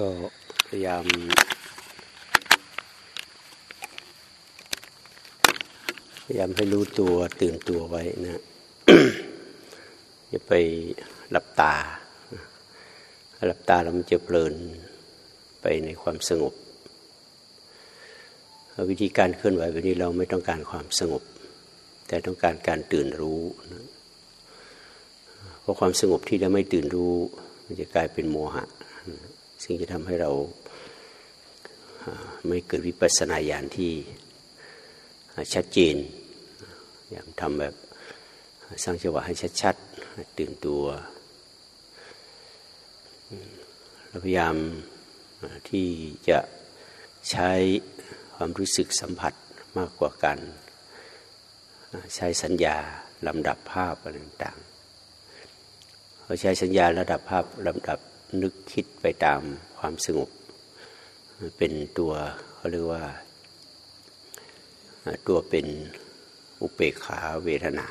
ก็พยายาม พยายามให้รู้ตัวตื่นตัวไว้นะอย่าไปหลับตาหลับตาแล้วมันจะเพลินไปในความสงบ วิธีการเคลื่อนไหวแบบนี้เราไม่ต้องการความสงบ แต่ต้องการการตื่นรู้นะเพราะความสงบที่เราไม่ตื่นรู้ มันจะกลายเป็นโมหะ ซึ่งจะทำให้เราไม่เกิดวิปัสสนาญาณที่ชัดเจนอย่างทำแบบสร้างจังหวะให้ชัดๆตื่นตัวเราพยายามที่จะใช้ความรู้สึกสัมผัสมากกว่ากัน ใช้สัญญาลำดับภาพอะไรต่างๆเราใช้สัญญาระดับภาพลำดับ นึกคิดไปตามความสงบ เป็นตัวเขาเรียกว่า ตัวเป็นอุเบกขาเวทนา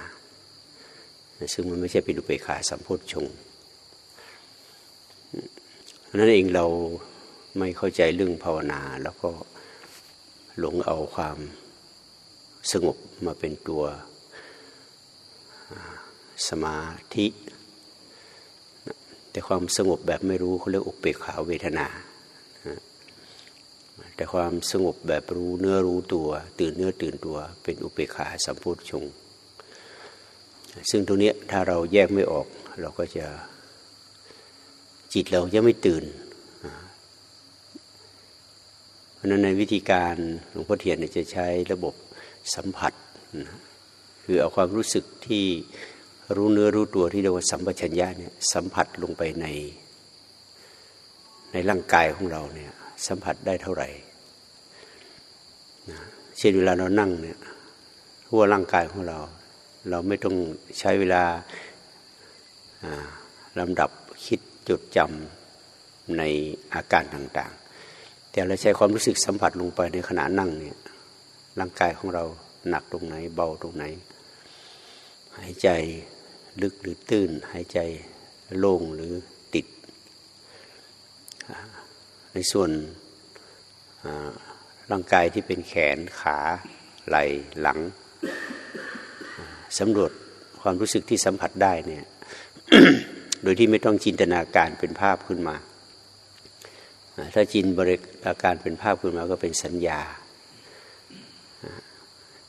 ซึ่งมันไม่ใช่เป็นอุเบกขาสัมโพธชงนั่นเองเราไม่เข้าใจเรื่องภาวนา แล้วก็หลงเอาความสงบมาเป็นตัวสมาธิ แต่ความสงบแบบไม่รู้เขาเรียกอุเบกขาเวทนา แต่ความสงบแบบรู้เนื้อรู้ตัว ตื่นเนื้อตื่นตัว เป็นอุเบกขาสัมพุทธชง ซึ่งตรงนี้ถ้าเราแยกไม่ออกเราก็จะจิตเราจะไม่ตื่น เพราะนั้นในวิธีการหลวงพ่อเทียนจะใช้ระบบสัมผัส คือเอาความรู้สึกที่ รู้เนื้อรู้ตัวที่เรียกว่าสัมปชัญญะเนี่ยสัมผัสลงไปใน ในร่างกายของเราเนี่ยสัมผัสได้เท่าไหร่นะเช่นเวลาเรานั่งเนี่ยหัวร่างกายของเรา เราไม่ต้องใช้เวลาลำดับคิดจดจำในอาการต่างๆ แต่เราใช้ความรู้สึกสัมผัสลงไปในขณะนั่งเนี่ยร่างกายของเราหนักตรงไหนเบาตรงไหน หายใจ ลึกหรือตื้น หายใจโล่งหรือติด ในส่วนร่างกายที่เป็นแขนขาไหล่หลังสำรวจความรู้สึกที่สัมผัสได้เนี่ยโดยที่ไม่ต้องจินตนาการเป็นภาพขึ้นมา ถ้าจินบริการเป็นภาพขึ้นมาก็เป็นสัญญา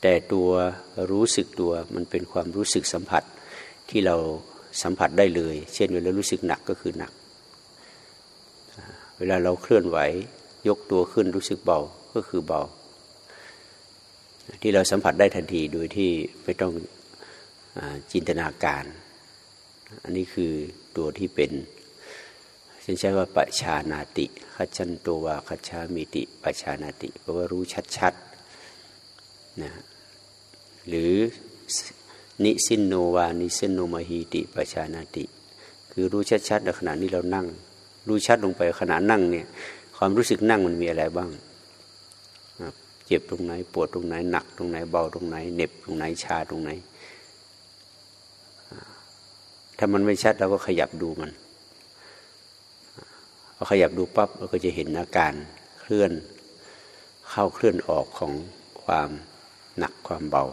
แต่ตัวรู้สึกตัวมันเป็นความรู้สึกสัมผัส ที่เราสัมผัสได้เลย เช่นเวลารู้สึกหนักก็คือหนัก เวลาเราเคลื่อนไหวยกตัวขึ้นรู้สึกเบาก็คือเบา ที่เราสัมผัสได้ทันทีโดยที่ไม่ต้องอจินตนาการ อันนี้คือตัวที่เป็นฉันใช้ว่าปัจชานาติขัชันตัววาขชามิติปัจชานาติแปลว่ารู้ชัดๆนะหรือ นิสินโนวานิสินโนมหีติปชานาติ คือรู้ชัดๆในขณะนี้เรานั่ง รู้ชัดลงไปขณะนั่งเนี่ยความรู้สึกนั่งมันมีอะไรบ้าง เจ็บตรงไหน ปวดตรงไหน หนักตรงไหนเบาตรงไหนเหน็บตรงไหนชาตรงไหน ถ้ามันไม่ชัดเราก็ขยับดูมันพอขยับดูปั๊บเราก็จะเห็นอาการเคลื่อนเข้าเคลื่อนออกของความหนักความเบา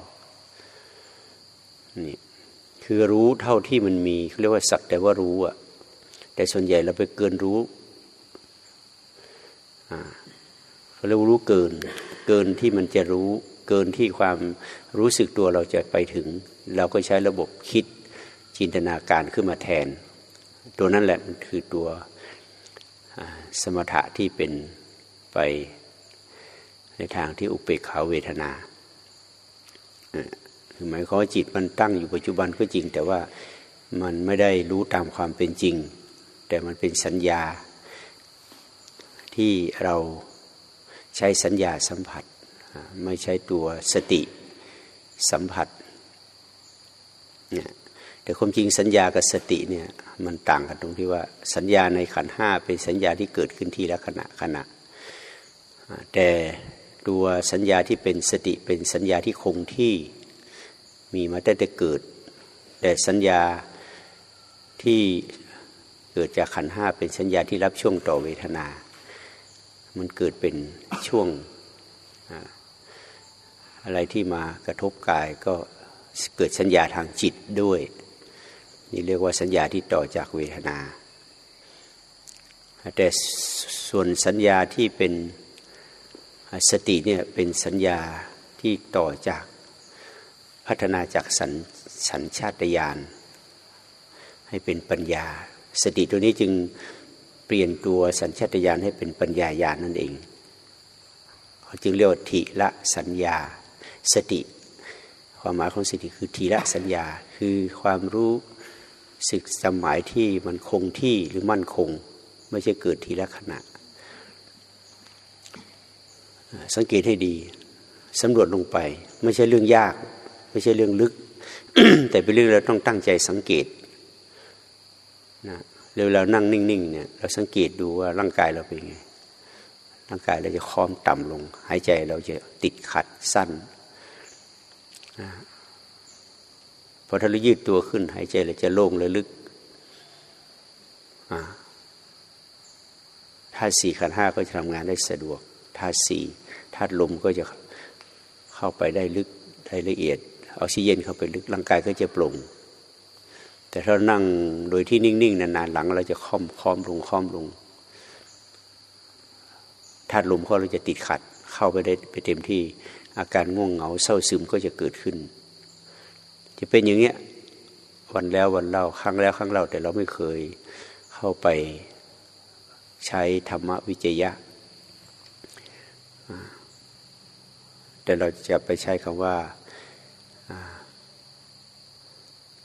นี่คือรู้เท่าที่มันมีเรียกว่าสักแต่ว่ารู้อะแต่ส่วนใหญ่เราไปเกินรู้เขาเรียกรู้เกิน เกินที่มันจะรู้ เกินที่ความรู้สึกตัวเราจะไปถึง เราก็ใช้ระบบคิดจินตนาการขึ้นมาแทน ตัวนั้นแหละมันคือตัวสมถะที่เป็นไปในทางที่อุเปกขาเวทนา คือหมายความว่าจิตมันตั้งอยู่ปัจจุบันก็จริง แต่ว่ามันไม่ได้รู้ตามความเป็นจริง แต่มันเป็นสัญญาที่เราใช้สัญญาสัมผัส ไม่ใช่ตัวสติสัมผัสเนี่ยแต่ความจริงสัญญากับสติเนี่ยมันต่างกันตรงที่ว่าสัญญาในขันห้าเป็นสัญญาที่เกิดขึ้นทีละขณะขณะ แต่ตัวสัญญาที่เป็นสติเป็นสัญญาที่คงที่ มีมาตั้งแต่เกิด แต่สัญญาที่เกิดจากขันห้าเป็นสัญญาที่รับช่วงต่อเวทนา มันเกิดเป็นช่วงอะไรที่มากระทบกายก็เกิดสัญญาทางจิตด้วย นี่เรียกว่าสัญญาที่ต่อจากเวทนา แต่ส่วนสัญญาที่เป็นสติเนี่ยเป็นสัญญาที่ต่อจาก พัฒนาจากสัญสัญชาตญาณให้เป็นปัญญา สติตัวนี้จึงเปลี่ยนตัวสัญชาตญาณให้เป็นปัญญาญาณนั่นเองเขาจึงเรียกว่าทิละสัญญา สติ ความหมายของสติคือทีละสัญญา คือความรู้สึกสมัยที่มันคงที่หรือมั่นคง ไม่ใช่เกิดทีละขณะ สังเกตให้ดีสำรวจลงไป ไม่ใช่เรื่องยาก ไม่ใช่เรื่องลึก แต่เป็นเรื่องเราต้องตั้งใจสังเกตนะเวลานั่งนิ่งๆเนี่ยเราสังเกตดูว่าร่างกายเราเป็นไง ร่างกายเราจะคอมต่ำลง หายใจเราจะติดขัดสั้นพอถ้าเรายืดตัวขึ้น หายใจเราจะโล่งเลยลึกธาตุสี่ขันห้าก็จะทำงานได้สะดวกธาตุสี่ธาตุลมก็จะเข้าไปได้ลึกได้ละเอียด ออกซิเจนเข้าไปลึกร่างกายก็จะปร่งแต่ถ้านั่งโดยที่นิ่งๆนานๆหลังเราจะค่อมค่อมลงค่อมลงธาตุลมเขาเราจะติดขัด เข้าไปได้ไปเต็มที่อาการง่วงเหงาเศร้าซึมก็จะเกิดขึ้น จะเป็นอย่างเงี้ยวันแล้ววันเล่าครั้งแล้วครั้งเล่าแต่เราไม่เคยเข้าไปใช้ธรรมวิจยะ แต่เราจะไปใช้คำว่า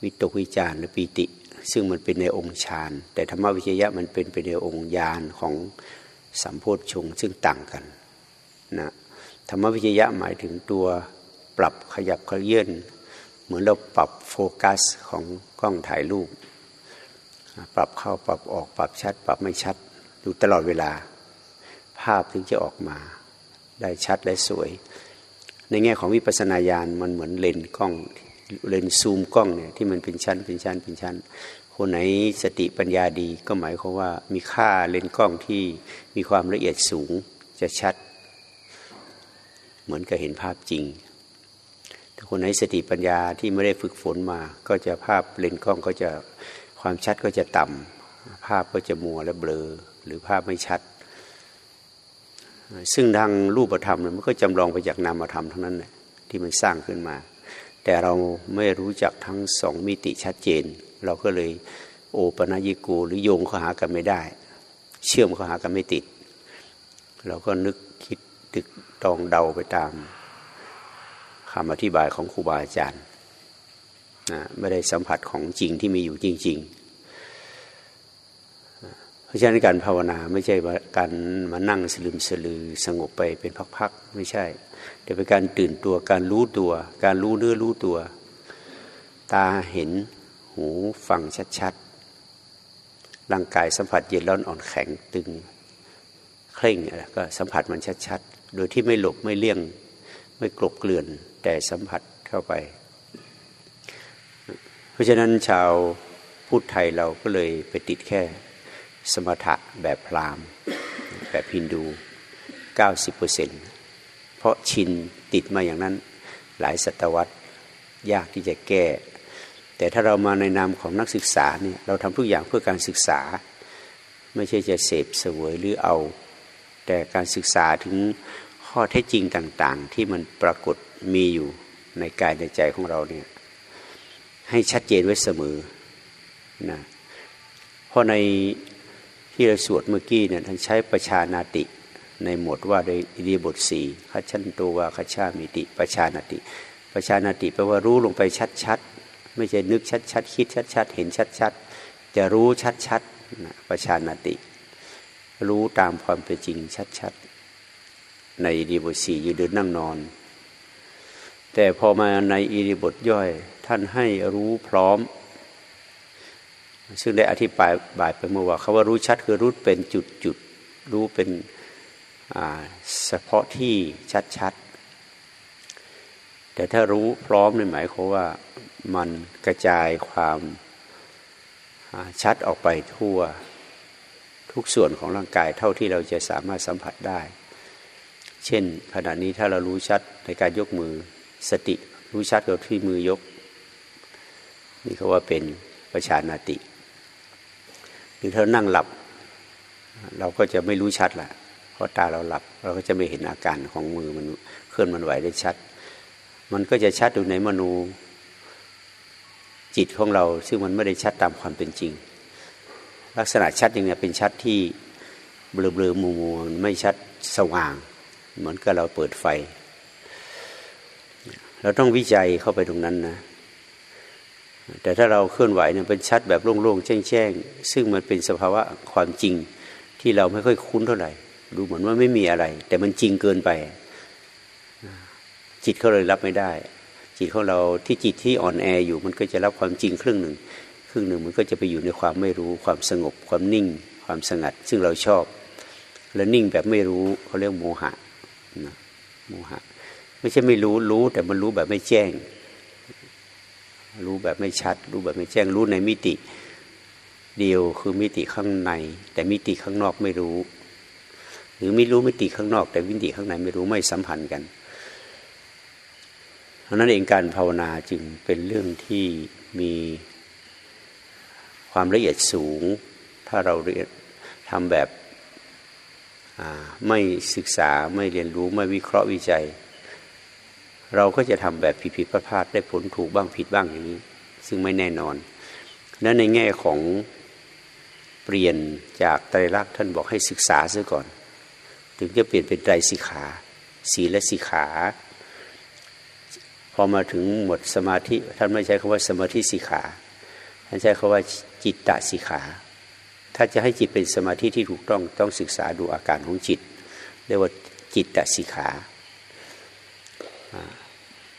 วิตกวิจารหรือปีติ ซึ่งมันเป็นในองค์ฌานแต่ธรรมวิจยะมันเป็นไปในองค์ญาณของสัมโพธชงซึ่งต่างกันนะธรรมวิจยะหมายถึงตัวปรับขยับขยื่นเหมือนเราปรับโฟกัสของกล้องถ่ายรูป ปรับเข้าปรับออกปรับชัด ปรับไม่ชัดดูตลอดเวลา ภาพถึงจะออกมา ได้ชัดและสวย ในแง่ของวิปัสสนาญาณมันเหมือนเลนกล้อง เลนซูมกล้องเนี่ยที่มันเป็นชั้นเป็นชั้นเป็นชั้น คนไหนสติปัญญาดีก็หมายความว่ามีค่าเลนกล้องที่มีความละเอียดสูงจะชัด เหมือนกับเห็นภาพจริงแต่คนไหนสติปัญญาที่ไม่ได้ฝึกฝนมา ก็จะภาพเลนกล้องก็จะความชัดก็จะต่ำภาพก็จะมัวและเบลอหรือภาพไม่ชัด ซึ่งทางรูปธรรมมันก็จำลองไปจากนามธรรมทั้งนั้นแหละที่มันสร้างขึ้นมา แต่เราไม่รู้จักทั้งสองมิติชัดเจน เราก็เลยโอปนายิกูหรือโยงเข้าหากันไม่ได้ เชื่อมเข้าหากันไม่ติด เราก็นึกคิดตึกตองเดาไปตามคำอธิบายของครูบาอาจารย์นะไม่ได้สัมผัสของจริงที่มีอยู่จริง ๆ เพราะฉะนั้นการภาวนาไม่ใช่การมานั่งสลืมสลือสงบไปเป็นพักๆไม่ใช่ แต่เป็นการตื่นตัวการรู้ตัว การรู้เนื้อรู้ตัว ตาเห็นหูฟังชัดๆร่างกายสัมผัสเย็นร้อนอ่อนแข็งตึงเคร่งก็สัมผัสมันชัดๆ โดยที่ไม่หลบไม่เลี่ยงไม่กลบเกลื่อนแต่สัมผัสเข้าไป เพราะฉะนั้นชาวพูดไทยเราก็เลยไปติดแค่ สมถะแบบพราหมณ์แบบฮินดู 90%เพราะชินติดมาอย่างนั้นหลายศตวรรษยากที่จะแก้ แต่ถ้าเรามาในนามของนักศึกษาเนี่ยเราทำทุกอย่างเพื่อการศึกษา ไม่ใช่จะเสพเสวยหรือเอา แต่การศึกษาถึงข้อเท็จจริงต่างๆ ที่มันปรากฏมีอยู่ในกายในใจของเราเนี่ยให้ชัดเจนไว้เสมอนะเพราะใน ที่เราสวดเมื่อกี้เนี่ยท่านใช้ประชานาติ ในหมวดว่าโดยอิริบทสี่ขัชันตัววาขัชามิติประชานาติ ประชานาติแปลว่ารู้ลงไปชัดๆไม่ใช่นึกชัดๆคิดชัดๆเห็นชัดๆจะรู้ชัดๆนะประชานาติ รู้ตามความเป็นจริงชัดๆในอิริบทสี่ยืนเดินนั่งนอน แต่พอมาในอิริบทย่อยท่านให้รู้พร้อม ซึ่งได้อธิบายบายไปเมื่อว่าคาว่ารู้ชัดคือรู้เป็นจุดจุดรู้เป็นเฉพาะที่ชัดๆแต่ถ้ารู้พร้อมในหมายความว่ามันกระจายความชัดออกไปทั่วททุกส่วนของร่างกายเท่าที่เราจะสามารถสัมผัสได้ เช่นขณะนี้ถ้าเรารู้ชัดในการยกมือสติ รู้ชัดกับที่มือยก นี่เขาว่าเป็นประชานาติ หรือถ้านั่งหลับ เราก็จะไม่รู้ชัดแหละเพราะตาเราหลับ เราก็จะไม่เห็นอาการของมือมันเคลื่อนมันไหวได้ชัด มันก็จะชัดอยู่ในมโนจิตของเรา ซึ่งมันไม่ได้ชัดตามความเป็นจริง ลักษณะชัดอย่างนี้เป็นชัดที่เบลอเบลอมัวมัวไม่ชัดสว่าง เหมือนกับเราเปิดไฟ เราต้องวิจัยเข้าไปตรงนั้นนะ แต่ถ้าเราเคลื่อนไหวเนี่ยเป็นชัดแบบโล่งๆแจ้งๆซึ่งมันเป็นสภาวะความจริงที่เราไม่ค่อยคุ้นเท่าไหร่ดูเหมือนว่าไม่มีอะไร แต่มันจริงเกินไป จิตเขาเลยรับไม่ได้ จิตของเราที่จิตที่อ่อนแออยู่มันก็จะรับความจริงครึ่งหนึ่ง ครึ่งหนึ่งมันก็จะไปอยู่ในความไม่รู้ความสงบ ความนิ่ง ความสงัด ซึ่งเราชอบ แล้วนิ่งแบบไม่รู้เขาเรียกโมหะนะโมหะ ไม่ใช่ไม่รู้รู้แต่มันรู้แบบไม่แจ้ง รู้แบบไม่ชัด รู้แบบไม่แจ้งรู้ในมิติเดียวคือมิติข้างใน แต่มิติข้างนอกไม่รู้ หรือไม่รู้มิติข้างนอก แต่มิติข้างในไม่รู้ไม่สัมพันธ์กันเพราะนั้นเองการภาวนาจึงเป็นเรื่องที่มีความละเอียดสูง ถ้าเราเรียนทำแบบไม่ศึกษาไม่เรียนรู้ไม่วิเคราะห์วิจัย เราก็จะทำแบบผิดผิดพลาดได้ผลถูกบ้างผิดบ้างอย่างนี้ ซึ่งไม่แน่นอน นั้นในแง่ของเปลี่ยนจากไตรลักษณ์ท่านบอกให้ศึกษาซะก่อน ถึงจะเปลี่ยนเป็นไตรสิขาสีและสิขา พอมาถึงหมดสมาธิท่านไม่ใช้คำว่าสมาธิสิขาท่านใช้คำว่าจิตตสิขา ถ้าจะให้จิตเป็นสมาธิที่ถูกต้องต้องศึกษาดูอาการของจิต เรียกว่าจิตตสิขา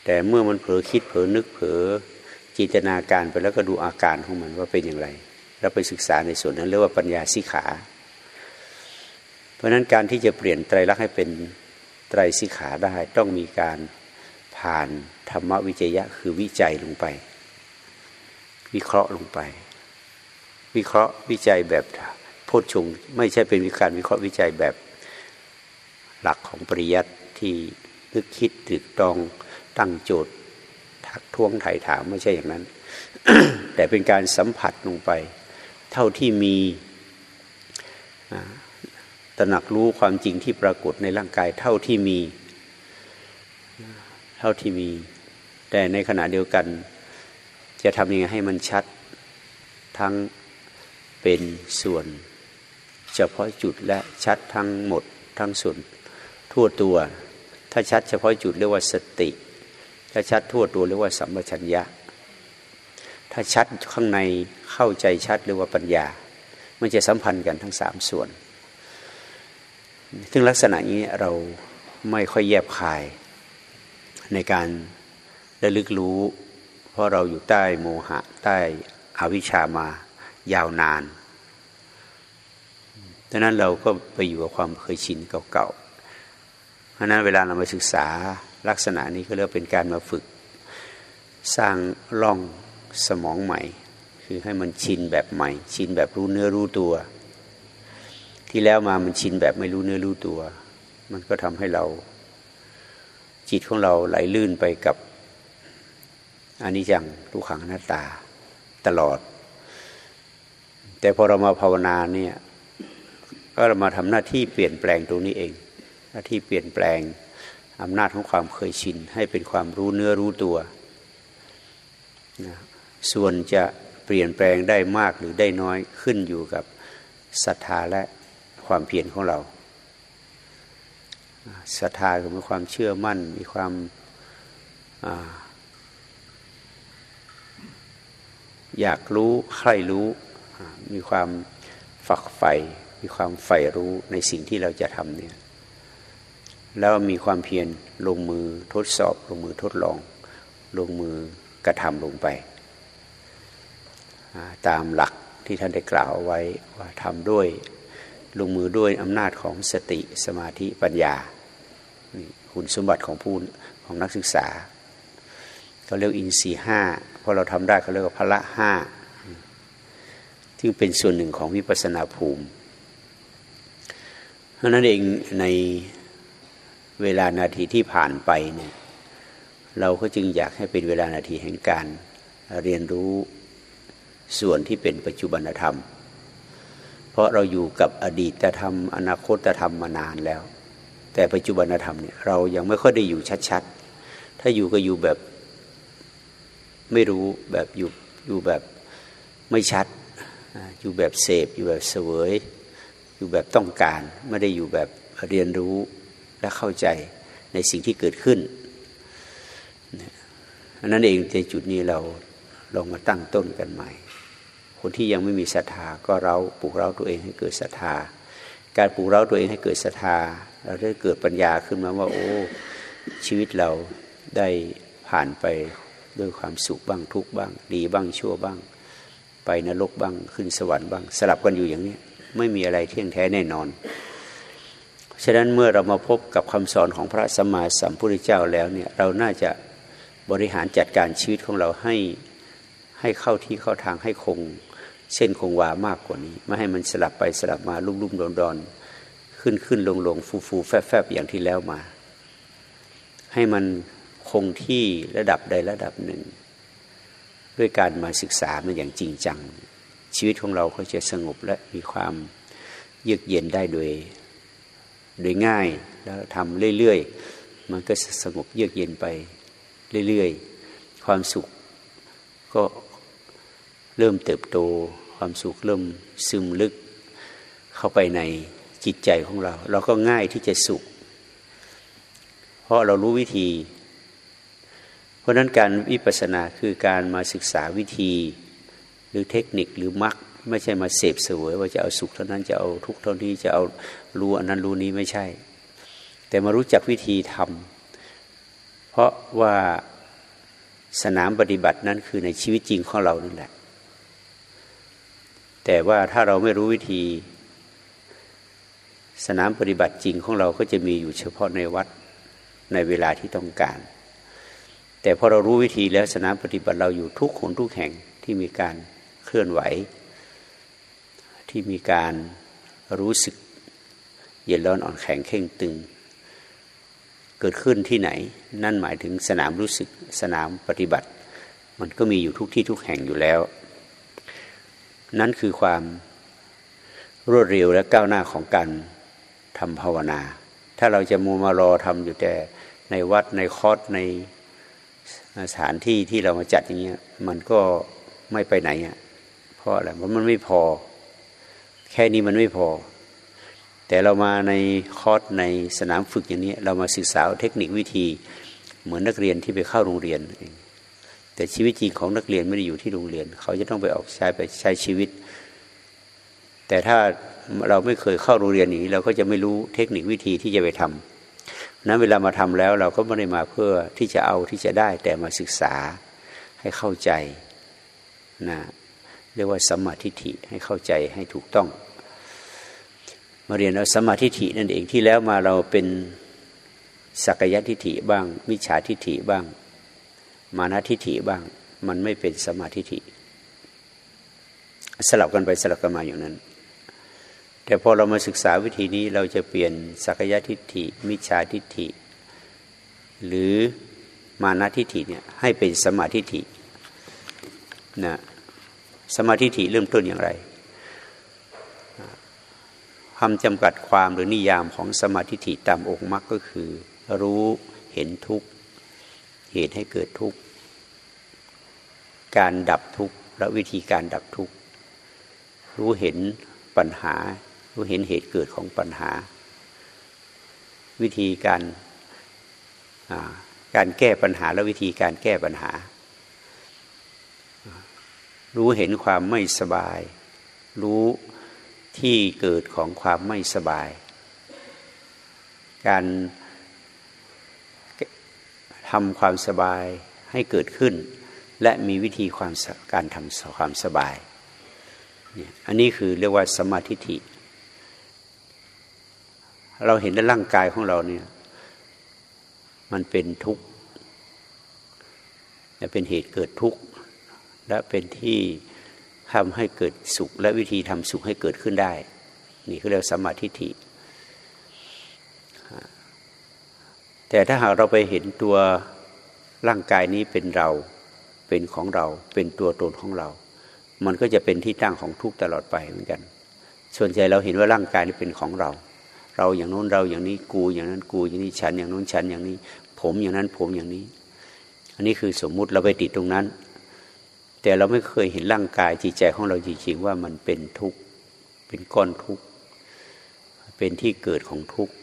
แต่เมื่อมันเผลอคิดเผลอนึกเผลอจินตนาการไปแล้วก็ดูอาการของมันว่าเป็นอย่างไร แล้วไปศึกษาในส่วนนั้นเรียกว่าปัญญาสิขา เพราะฉะนั้นการที่จะเปลี่ยนไตรลักษณ์ให้เป็นไตรสิขาได้ต้องมีการผ่านธรรมวิจยะคือวิจัยลงไป วิเคราะห์ลงไป วิเคราะห์วิจัยแบบโพชงไม่ใช่เป็นการวิเคราะห์วิจัยแบบหลักของปริยัติที่ นึกคิดตึกตรองตั้งโจทย์ทักท้วงไถ่ถามไม่ใช่อย่างนั้น แต่เป็นการสัมผัสลงไป เท่าที่มีตระหนักรู้ความจริงที่ปรากฏในร่างกายเท่าที่มีเท่าที่มี แต่ในขณะเดียวกัน จะทำยังไงให้มันชัด ทั้งเป็นส่วน เฉพาะจุดและชัดทั้งหมดทั้งส่วนทั่วตัว ถ้าชัดเฉพาะจุดเรียกว่าสติ ถ้าชัดทั่วตัวเรียกว่าสัมปชัญญะ ถ้าชัดข้างในเข้าใจชัดเรียกว่าปัญญา มันจะสัมพันธ์กันทั้งสามส่วน ซึ่งลักษณะนี้เราไม่ค่อยแยบคายในการระลึกรู้ เพราะเราอยู่ใต้โมหะ ใต้อวิชามายาวนานดังนั้นเราก็ไปอยู่กับความเคยชินเก่าๆ ราะนั้นเวลาเรามาศึกษาลักษณะนี้ก็เรียกเป็นการมาฝึกสร้างร่องสมองใหม่ คือให้มันชินแบบใหม่ ชินแบบรู้เนื้อรู้ตัว ที่แล้วมามันชินแบบไม่รู้เนื้อรู้ตัว มันก็ทำให้เรา จิตของเราไหลลื่นไปกับอันนี้จังทุกขังหน้าตาตลอด แต่พอเรามาภาวนาเนี่ยก็เรามาทำหน้าที่เปลี่ยนแปลงตรงนี้เอง หน้าที่เปลี่ยนแปลงอำนาจของความเคยชิน ให้เป็นความรู้เนื้อรู้ตัวนะส่วนจะเปลี่ยนแปลงได้มากหรือได้น้อยขึ้นอยู่กับศรัทธาและความเพียรของเราศรัทธาคือมีความเชื่อมั่น มีความอยากรู้ใครรู้ มีความฝักใฝ่มีความใฝ่รู้ในสิ่งที่เราจะทำเนี่ย แล้วมีความเพียรลงมือทดสอบ ลงมือทดลอง ลงมือกระทำลงไป ตามหลักที่ท่านได้กล่าวเอาไว้ว่าทำด้วยลงมือด้วยอำนาจของสติสมาธิปัญญาคุณสมบัติของผู้ของนักศึกษาเขาเรียกอินทรีห้าพอเราทำได้เขาเรียกว่าพละห้าที่เป็นส่วนหนึ่งของวิปัสนาภูมิเพราะนั้นเองใน เวลานาทีที่ผ่านไปเนี่ยเราก็จึงอยากให้เป็นเวลานาทีแห่งการเรียนรู้ส่วนที่เป็นปัจจุบันธรรม เพราะเราอยู่กับอดีตธรรม อนาคตธรรมมานานแล้ว แต่ปัจจุบันธรรมเนี่ยเรายังไม่ค่อยได้อยู่ชัดๆ ถ้าอยู่ก็อยู่แบบไม่รู้แบบอยู่อยู่แบบไม่ชัด อยู่แบบเสพ อยู่แบบเสวย อยู่แบบต้องการ ไม่ได้อยู่แบบเรียนรู้ และเข้าใจในสิ่งที่เกิดขึ้นนั้นเองในจุดนี้เราลองมาตั้งต้นกันใหม่ คนที่ยังไม่มีศรัทธาก็เราปลูกเราตัวเองให้เกิดศรัทธา การปลูกเราตัวเองให้เกิดศรัทธา เราได้เกิดปัญญาขึ้นมาว่า โอ้ชีวิตเราได้ผ่านไปด้วยความสุขบ้างทุกบ้าง ดีบ้างชั่วบ้าง ไปนรกบ้างขึ้นสวรรค์บ้าง สลับกันอยู่อย่างนี้ไม่มีอะไรเที่ยงแท้แน่นอน ฉะนั้นเมื่อเรามาพบกับคำสอนของพระสัมมาสัมพุทธเจ้าแล้วเนี่ยเราน่าจะบริหารจัดการชีวิตของเราให้ให้เข้าที่เข้าทางให้คง เส้นคงวามากกว่านี้ ไม่ให้มันสลับไปสลับมาลุ่มลุ่มดอนดอนขึ้นขึ้นลงลงฟูฟูแฟบแฟบอย่างที่แล้วมา ให้มันคงที่ระดับใดระดับหนึ่ง ด้วยการมาศึกษามันอย่างจริงจัง ชีวิตของเราก็จะสงบและมีความเยือกเย็นได้โดย โดยง่ายแล้วทำเรื่อยๆ มันก็สงบเยือกเย็นไปเรื่อยๆ ความสุขก็เริ่มเติบโต ความสุขเริ่มซึมลึกเข้าไปในจิตใจของเรา เราก็ง่ายที่จะสุข เพราะเรารู้วิธี เพราะนั้นการวิปัสสนาคือการมาศึกษาวิธี หรือเทคนิคหรือมรรคไม่ใช่มาเสพเสวยว่าจะเอาสุขเท่านั้นจะเอาทุกเท่านี้จะเอา รู้อันนั้นรู้นี้ไม่ใช่ แต่มารู้จักวิธีทำเพราะว่าสนามปฏิบัตินั้นคือในชีวิตจริงของเรานั่นแหละ แต่ว่าถ้าเราไม่รู้วิธี สนามปฏิบัติจริงของเราก็จะมีอยู่เฉพาะในวัดในเวลาที่ต้องการ แต่พอเรารู้วิธีแล้วสนามปฏิบัติเราอยู่ทุกคนทุกแห่งที่มีการเคลื่อนไหว ที่มีการรู้สึก เย็นร้อนอ่อนแข็งเข่งตึง เกิดขึ้นที่ไหน นั่นหมายถึงสนามรู้สึกสนามปฏิบัติ มันก็มีอยู่ทุกที่ทุกแห่งอยู่แล้ว นั่นคือความรวดเร็วและก้าวหน้าของการทำภาวนา ถ้าเราจะมัวมารอทำอยู่แต่ในวัดในคอสในสถานที่ที่เรามาจัดอย่างเงี้ยมันก็ไม่ไปไหนอะเพราะอะไรเพราะมันไม่พอ แค่นี้มันไม่พอ แต่เรามาในคอร์สในสนามฝึกอย่างนี้ เรามาศึกษาเทคนิควิธี เหมือนนักเรียนที่ไปเข้าโรงเรียน แต่ชีวิตจริงของนักเรียนไม่ได้อยู่ที่โรงเรียน เขาจะต้องไปออกใช้ไปใช้ชีวิต แต่ถ้าเราไม่เคยเข้าโรงเรียนอย่างนี้ เราก็จะไม่รู้เทคนิควิธีที่จะไปทำนั้นเวลามาทำแล้วเราก็ไม่ได้มาเพื่อที่จะเอาที่จะได้ แต่มาศึกษาให้เข้าใจนะเรียกว่าสมาธิิให้เข้าใจให้ถูกต้อง มาเรียนเอาสมาธิฐินั่นเองที่แล้วมาเราเป็นสักยะทิฏฐิบ้าง มิจฉาทิฏฐิบ้าง มานะทิฏฐิบ้าง มันไม่เป็นสมาธิฐิสลับกันไปสลับกันมาอย่างนั้น แต่พอเรามาศึกษาวิธีนี้เราจะเปลี่ยนสักยะทิฏฐิ มิจฉาทิฏฐิ หรือมานะทิฏฐิเนี่ยให้เป็นสมาธิฐินะสมาธิฐิเริ่มต้นอย่างไร คำจำกัดความหรือนิยามของสมาธิิตามองค์มรรคก็คือ รู้เห็นทุกเหตุให้เกิดทุกการดับทุกและวิธีการดับทุกรู้เห็นปัญหา รู้เห็นเหตุเกิดของปัญหา วิธีการการแก้ปัญหาและวิธีการแก้ปัญหา รู้เห็นความไม่สบาย รู้ ที่เกิดของความไม่สบาย การทำความสบายให้เกิดขึ้น และมีวิธีความการทำความสบาย อันนี้คือเรียกว่าสมาธิิเราเห็นในร่างกายของเราเนี่ย มันเป็นทุกข์และเป็นเหตุเกิดทุกข์และเป็นที่ ทำให้เกิดสุข และวิธีทำสุขให้เกิดขึ้นได้ นี่คือเรียกสมาธิิแต่ถ้าหากเราไปเห็นตัวร่างกายนี้เป็นเราเป็นของเราเป็นตัวตนของเรา มันก็จะเป็นที่ตั้งของทุกตลอดไปเหมือนกัน ส่วนใหญ่เราเห็นว่าร่างกายนี้เป็นของเรา เราอย่างโน้นเราอย่างนี้กูอย่างนั้นกูอย่างนี้ฉันอย่างโน้นฉันอย่างนี้ ผมอย่างนั้นผมอย่างนี้ อันนี้คือสมมุติเราไปติดตรงนั้น แต่เราไม่เคยเห็นร่างกายจิตใจของเราจริงๆว่ามันเป็นทุกข์เป็นก้อนทุกข์เป็นที่เกิดของทุกข์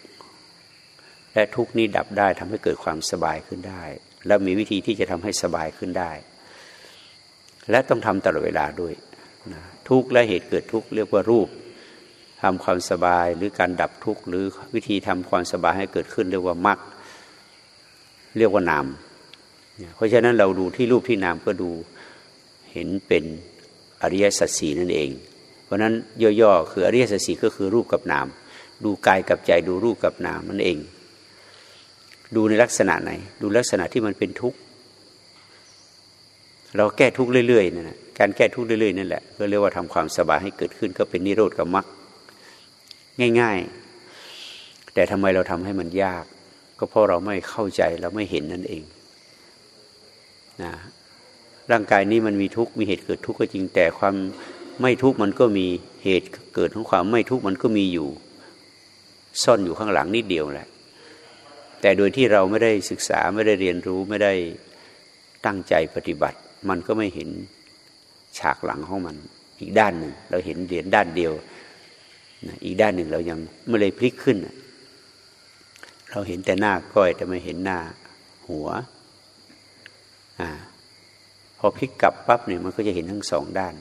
และทุกข์นี้ดับได้ทำให้เกิดความสบายขึ้นได้ แล้วมีวิธีที่จะทำให้สบายขึ้นได้ และต้องทำตลอดเวลาด้วยนะทุกข์และเหตุเกิดทุกข์เรียกว่ารูปทำความสบายหรือการดับทุกข์หรือวิธีทำความสบายให้เกิดขึ้นเรียกว่ามรรคเรียกว่านาม เพราะฉะนั้นเราดูที่รูปที่นามก็ดู เห็นเป็นอริยสัจสีนั่นเอง เพราะนั้นย่อๆคืออริยสัจสีก็คือรูปกับนาม ดูกายกับใจดูรูปกับนามนั่นเอง ดูในลักษณะไหน ดูลักษณะที่มันเป็นทุกข์เราแก้ทุกข์เรื่อยๆนั่นแหละการแก้ทุกข์เรื่อยๆนั่นแหละก็เรียกว่าทำความสบายให้เกิดขึ้นก็เป็นนิโรธกับมรรคง่าย ๆ แต่ทำไมเราทำให้มันยาก ก็เพราะเราไม่เข้าใจเราไม่เห็นนั่นเองนะ ร่างกายนี้มันมีทุกข์มีเหตุเกิดทุกข์ก็จริงแต่ความไม่ทุกข์มันก็มีเหตุเกิดของความไม่ทุกข์มันก็มีอยู่ ซ่อนอยู่ข้างหลังนิดเดียวแหละ แต่โดยที่เราไม่ได้ศึกษาไม่ได้เรียนรู้ไม่ได้ตั้งใจปฏิบัติ มันก็ไม่เห็นฉากหลังของมัน อีกด้านหนึ่งเราเห็นเหรียญด้านเดียวอีกด้านหนึ่งเรายังไม่เลยพลิกขึ้น เราเห็นแต่หน้าก้อยแต่ไม่เห็นหน้าหัวอ่า พอพลิกกลับปั๊บเนี่ยมันก็จะเห็นทั้งสองด้าน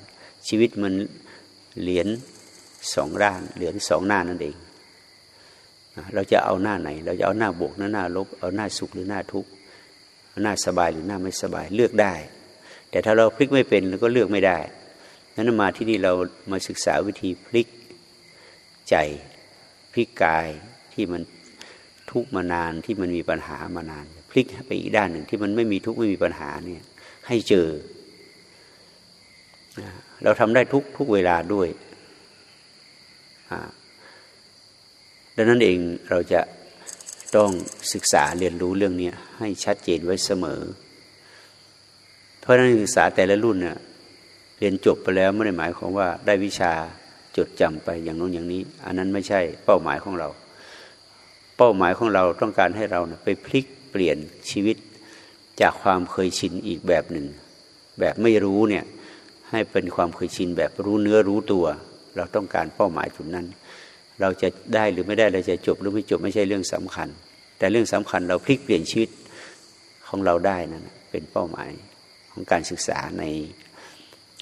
ชีวิตมันเหรียญสองด้าน เหรียญสองหน้านั่นเอง เราจะเอาหน้าไหน เราจะเอาหน้าบวกหน้าหน้าลบ เอาหน้าสุขหรือหน้าทุกข์หน้าสบายหรือหน้าไม่สบายเลือกได้ แต่ถ้าเราพลิกไม่เป็นเราก็เลือกไม่ได้นั้นมาที่นี่เรามาศึกษาวิธีพลิกใจพลิกกายที่มันทุกมานานที่มันมีปัญหามานาน พลิกไปอีกด้านหนึ่งที่มันไม่มีทุกไม่มีปัญหาเนี่ย ให้เจอ เราทำได้ทุกทุกเวลาด้วยดังนั้นเองเราจะต้องศึกษาเรียนรู้เรื่องนี้ให้ชัดเจนไว้เสมอ เพราะนักศึกษาแต่ละรุ่นเนี่ยเรียนจบไปแล้วไม่ได้หมายความว่าได้วิชาจดจำไปอย่างโน้นอย่างนี้ อันนั้นไม่ใช่เป้าหมายของเรา เป้าหมายของเราต้องการให้เราไปพลิกเปลี่ยนชีวิต จากความเคยชินอีกแบบหนึ่ง แบบไม่รู้เนี่ยให้เป็นความเคยชินแบบรู้เนื้อรู้ตัว เราต้องการเป้าหมายจุดนั้น เราจะได้หรือไม่ได้เราจะจบหรือไม่จบไม่ใช่เรื่องสำคัญ แต่เรื่องสำคัญเราพลิกเปลี่ยนชีวิตของเราได้นั่นเป็นเป้าหมายของการศึกษาใน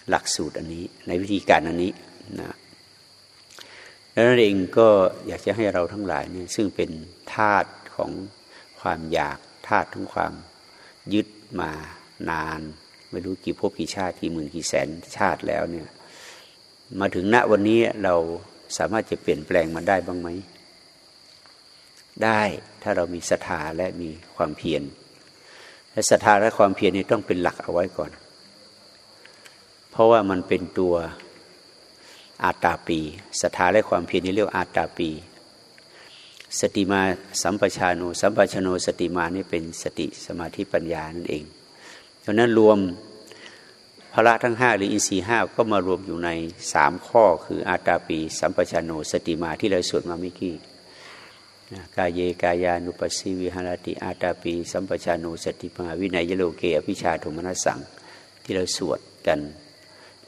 หลักสูตรอันนี้ในวิธีการอันนี้นะดังนั้นเองก็อยากจะให้เราทั้งหลายเนี่ยซึ่งเป็นธาตุของความอยากธาตุของความ ยึดมานาน ไม่รู้กี่ภพกี่ชาติกี่หมื่นกี่แสนชาติแล้วเนี่ยมาถึงณวันนี้เราสามารถจะเปลี่ยนแปลงมันได้บ้างไหม ได้ถ้าเรามีศรัทธาและมีความเพียรและศรัทธาและความเพียรนี่ต้องเป็นหลักเอาไว้ก่อน เพราะว่ามันเป็นตัวอาตาปีศรัทธาและความเพียรนี่เรียกอาตาปี สติมาสัมปชานุสัมปชโนสติมานี่เป็นสติสมาธิปัญญานั่นเองเพราะนั้นรวมพระทั้งห้าหรืออินทรีห้าก็มารวมอยู่ในสามข้อคืออาตาปี สัมปชานุสติมาที่เราสวดมาเมื่อกี้กายเยกายานุปัสสิวิหารติอาตาปี สัมปชานุสติมาวินัยโลเกอภิชาโทมนัสสังที่เราสวดกัน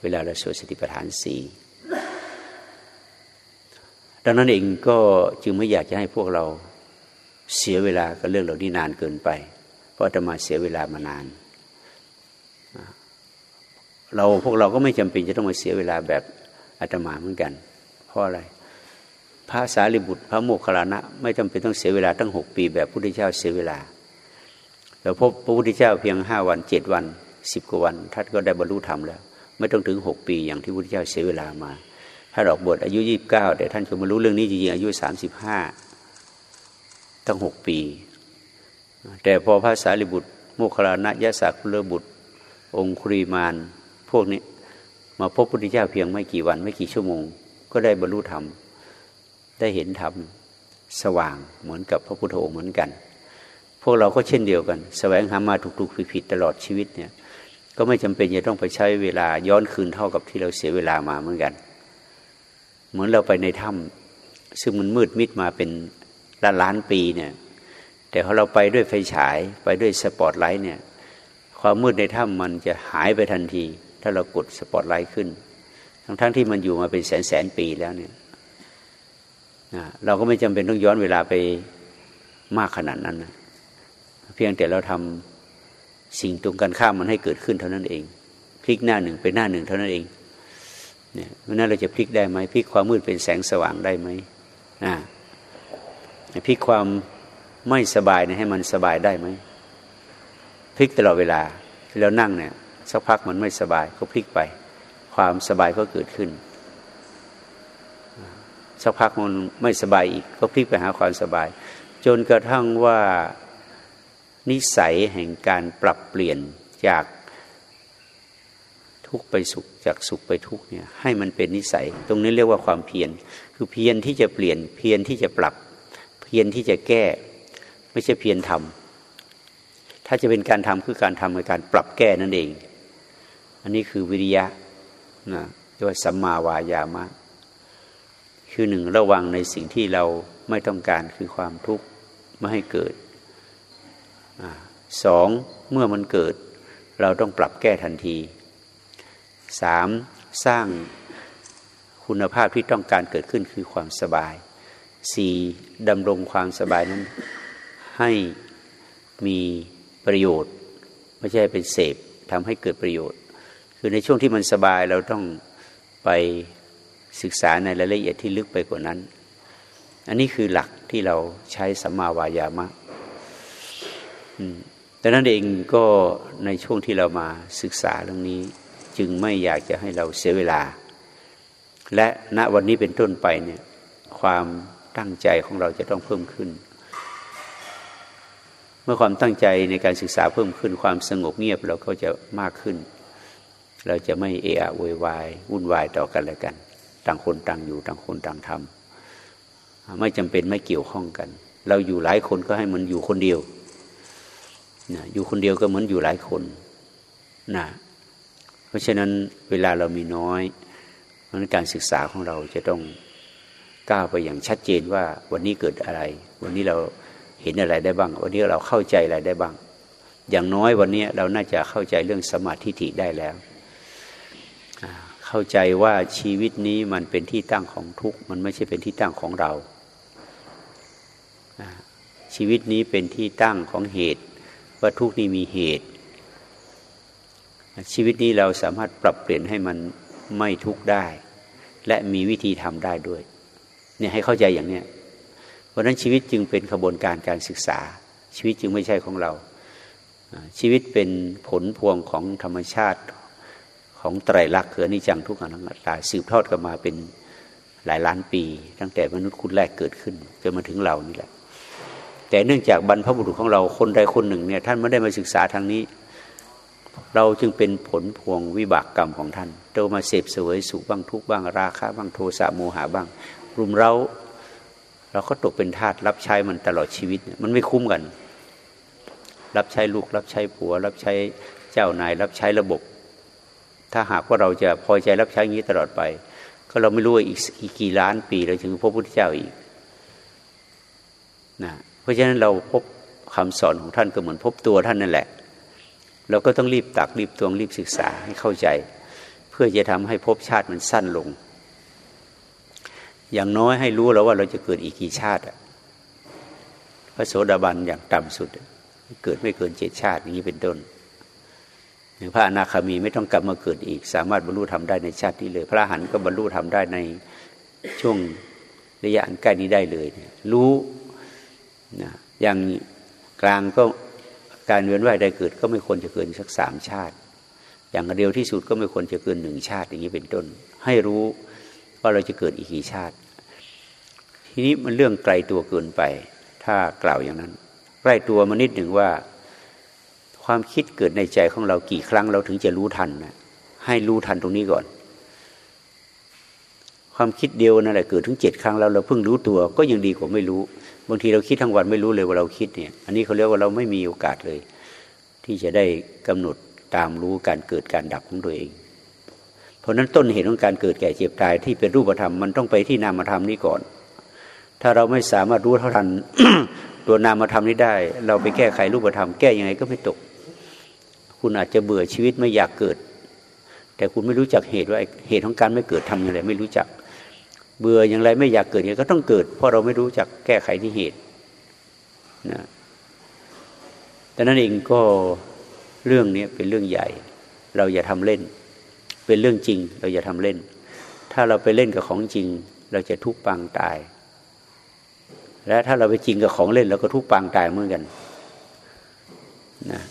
เวลาเราสวดสติปัฏฐานสี่ ดังนั้นเองก็จึงไม่อยากจะให้พวกเราเสียเวลากับเรื่องเหล่านี้นานเกินไป เพราะจะมาเสียเวลามานาน เราพวกเราก็ไม่จำเป็นจะต้องมาเสียเวลาแบบอาตมาเหมือนกัน เพราะอะไร พระสารีบุตร พระโมคคัลลานะ ไม่จำเป็นต้องเสียเวลาตั้งหกปี แบบพระพุทธเจ้าเสียเวลา เราพบพระพุทธเจ้าเพียงห้าวันเจ็ดวันสิบกว่าวันท่านก็ได้บรรลุธรรมแล้ว ไม่ต้องถึงหกปีอย่างที่พระพุทธเจ้าเสียเวลามา ท่านออกบวชอายุยี่บเก้าแต่ท่านจะมารู้เรื่องนี้จริงๆอายุสามสิบห้าตั้งหกปี แต่พอพระสารีบุตรโมคคลานะยะสักคุลบุตร องคุรีมาน พวกนี้มาพบพระพุทธเจ้าเพียงไม่กี่วันไม่กี่ชั่วโมง ก็ได้บรรลุธรรม ได้เห็นธรรมสว่างเหมือนกับพระพุทธองค์เหมือนกัน พวกเราก็เช่นเดียวกันแสวงหามาถูกๆผิดๆตลอดชีวิตเนี่ยก็ไม่จำเป็นจะต้องไปใช้เวลาย้อนคืนเท่ากับที่เราเสียเวลามาเหมือนกัน เหมือนเราไปในถ้ำซึ่งมันมืดมิดมาเป็นล้านล้านปีเนี่ย แต่พอเราไปด้วยไฟฉายไปด้วยสปอตไลท์เนี่ย ความมืดในถ้ำมันจะหายไปทันที ถ้าเรากดสปอตไลท์ขึ้น ทั้งๆที่มันอยู่มาเป็นแสนแสนปีแล้วเนี่ยเราก็ไม่จำเป็นต้องย้อนเวลาไปมากขนาดนั้นนะเพียงแต่เราทำสิ่งตรงกันข้ามมันให้เกิดขึ้นเท่านั้นเอง พลิกหน้าหนึ่งเป็นหน้าหนึ่งเท่านั้นเอง เนี่ยนั้นเราจะพลิกได้ไหมพลิกความมืดเป็นแสงสว่างได้ไหมนะพลิกความไม่สบายเนี่ยให้มันสบายได้ไหมพลิกตลอดเวลาเรานั่งเนี่ยสักพักมันไม่สบายก็พลิกไป ความสบายก็เกิดขึ้น สักพักมันไม่สบายอีก ก็พลิกไปหาความสบาย จนกระทั่งว่านิสัยแห่งการปรับเปลี่ยนจาก ทุกไปสุขจากสุขไปทุกเนี่ยให้มันเป็นนิสัย ตรงนี้เรียกว่าความเพียรคือเพียรที่จะเปลี่ยนเพียรที่จะปรับ เพียรที่จะแก้ ไม่ใช่เพียรทำถ้าจะเป็นการทำคือการทำในการปรับแก้นั่นเอง อันนี้คือวิริยะนะเรียกว่าสัมมาวายามะ คือหนึ่งระวังในสิ่งที่เราไม่ต้องการคือความทุกข์ไม่ให้เกิดสองเมื่อมันเกิด เราต้องปรับแก้ทันที สามสร้างคุณภาพที่ต้องการเกิดขึ้นคือความสบายสี่ดำรงความสบายนั้น ให้มีประโยชน์ ไม่ใช่เป็นเสพทำให้เกิดประโยชน์ คือในช่วงที่มันสบายเราต้องไปศึกษาในรายละเอียดที่ลึกไปกว่านั้น อันนี้คือหลักที่เราใช้สัมมาวายามะดังนั้นเองก็ในช่วงที่เรามาศึกษาเรื่องนี้ จึงไม่อยากจะให้เราเสียเวลา และณวันนี้เป็นต้นไปเนี่ยความตั้งใจของเราจะต้องเพิ่มขึ้น เมื่อความตั้งใจในการศึกษาเพิ่มขึ้น ความสงบเงียบเราก็จะมากขึ้น เราจะไม่เอะอะโวยวายวุ่นวายต่อกันและกัน ต่างคนต่างอยู่ต่างคนต่างทำไม่จำเป็นไม่เกี่ยวข้องกัน เราอยู่หลายคนก็ให้มันอยู่คนเดียวนะอยู่คนเดียวก็เหมือนอยู่หลายคนนะ ราะฉะนั้นเวลาเรามีน้อยเพราะนั้นการศึกษาของเราจะต้องก้าวไปอย่างชัดเจนว่าวันนี้เกิดอะไร วันนี้เราเห็นอะไรได้บ้าง วันนี้เราเข้าใจอะไรได้บ้าง อย่างน้อยวันนี้เราน่าจะเข้าใจเรื่องสมาธิฐิได้แล้ว เข้าใจว่าชีวิตนี้มันเป็นที่ตั้งของทุกข์มันไม่ใช่เป็นที่ตั้งของเรา ชีวิตนี้เป็นที่ตั้งของเหตุ ว่าทุกนี้มีเหตุ ชีวิตนี้เราสามารถปรับเปลี่ยนให้มันไม่ทุกข์ได้ และมีวิธีทำได้ด้วย เนี่ยให้เข้าใจอย่างเนี้ยเพราะนั้นชีวิตจึงเป็นขบวนการการศึกษา ชีวิตจึงไม่ใช่ของเรา ชีวิตเป็นผลพวงของธรรมชาติของไตรลักษณ์คือนิจังทุกขังนัตตาสืบทอดกันมาเป็นหลายล้านปี ตั้งแต่มนุษย์คุณแรกเกิดขึ้นจนมาถึงเรานี่แหละ แต่เนื่องจากบรรพบุรุษของเราคนใดคนหนึ่งเนี่ยท่านไม่ได้มาศึกษาทางนี้ เราจึงเป็นผลพวงวิบากกรรมของท่านเตมาเสพสวยสุขบ้างทุกบ้างราคะบ้างโทสะโมหะบ้าง รุมเราเราก็ตกเป็นทาสรับใช้มันตลอดชีวิต มันไม่คุ้มกัน รับใช้ลูก รับใช้ผัว รับใช้เจ้านาย รับใช้ระบบ ถ้าหากว่าเราจะพอใจรับใช้อย่างนี้ตลอดไป ก็เราไม่รู้ว่าอีกกี่ล้านปีเราถึงพระพุทธเจ้าอีกนะเพราะฉะนั้นเราพบคำสอนของท่านก็เหมือนพบตัวท่านนั่นแหละ เราก็ต้องรีบตักรีบตวงรีบศึกษาให้เข้าใจ เพื่อจะทำให้ภพชาติมันสั้นลง อย่างน้อยให้รู้แล้วว่าเราจะเกิดอีกกี่ชาติพระโสดาบันอย่างต่ำสุด เกิดไม่เกินเจ็ดชาติอย่างนี้เป็นต้นอย่างพระอนาคามีไม่ต้องกลับมาเกิดอีก สามารถบรรลุทำได้ในชาตินี้เลย พระหันก็บรรลุทำได้ในช่วงระยะอันใกล้นี้ได้เลย รู้นะอย่างกลางก็ การเวียนว่ายได้เกิดก็ไม่ควรจะเกินสักสามชาติ อย่างเดียวที่สุดก็ไม่ควรจะเกินหนึ่งชาติอย่างนี้เป็นต้น ให้รู้ว่าเราจะเกิดอีกกี่ชาติ ทีนี้มันเรื่องไกลตัวเกินไป ถ้ากล่าวอย่างนั้นใกล้ตัวมานิดหนึ่งว่า ความคิดเกิดในใจของเรากี่ครั้งเราถึงจะรู้ทันนะให้รู้ทันตรงนี้ก่อน ความคิดเดียวนั่นแหละเกิดถึงเจ็ดครั้งแล้วเราเพิ่งรู้ตัวก็ยังดีกว่าไม่รู้ บางทีเราคิดทั้งวันไม่รู้เลยว่าเราคิดเนี่ย อันนี้เขาเรียกว่าเราไม่มีโอกาสเลย ที่จะได้กำหนดตามรู้การเกิดการดับของตัวเอง เพราะนั้นต้นเหตุของการเกิดแก่เจ็บตายที่เป็นรูปธรรมมันต้องไปที่นามธรรมนี้ก่อน ถ้าเราไม่สามารถรู้เท่าทันตัวนามธรรมนี้ได้ เราไปแก้ไขรูปธรรมแก้ยังไงก็ไม่ตก คุณอาจจะเบื่อชีวิตไม่อยากเกิด แต่คุณไม่รู้จักเหตุว่าเหตุของการไม่เกิดทำอย่างไรไม่รู้จัก เบื่ออย่างไรไม่อยากเกิดอย่างก็ต้องเกิด เพราะเราไม่รู้จักแก้ไขที่เหตุนะแต่นั้นเองก็เรื่องนี้เป็นเรื่องใหญ่ เราอย่าทำเล่น เป็นเรื่องจริง เราอย่าทำเล่น ถ้าเราไปเล่นกับของจริง เราจะทุกปังตาย และถ้าเราไปจริงกับของเล่นเราก็ทุกปังตายเหมือนกันนะ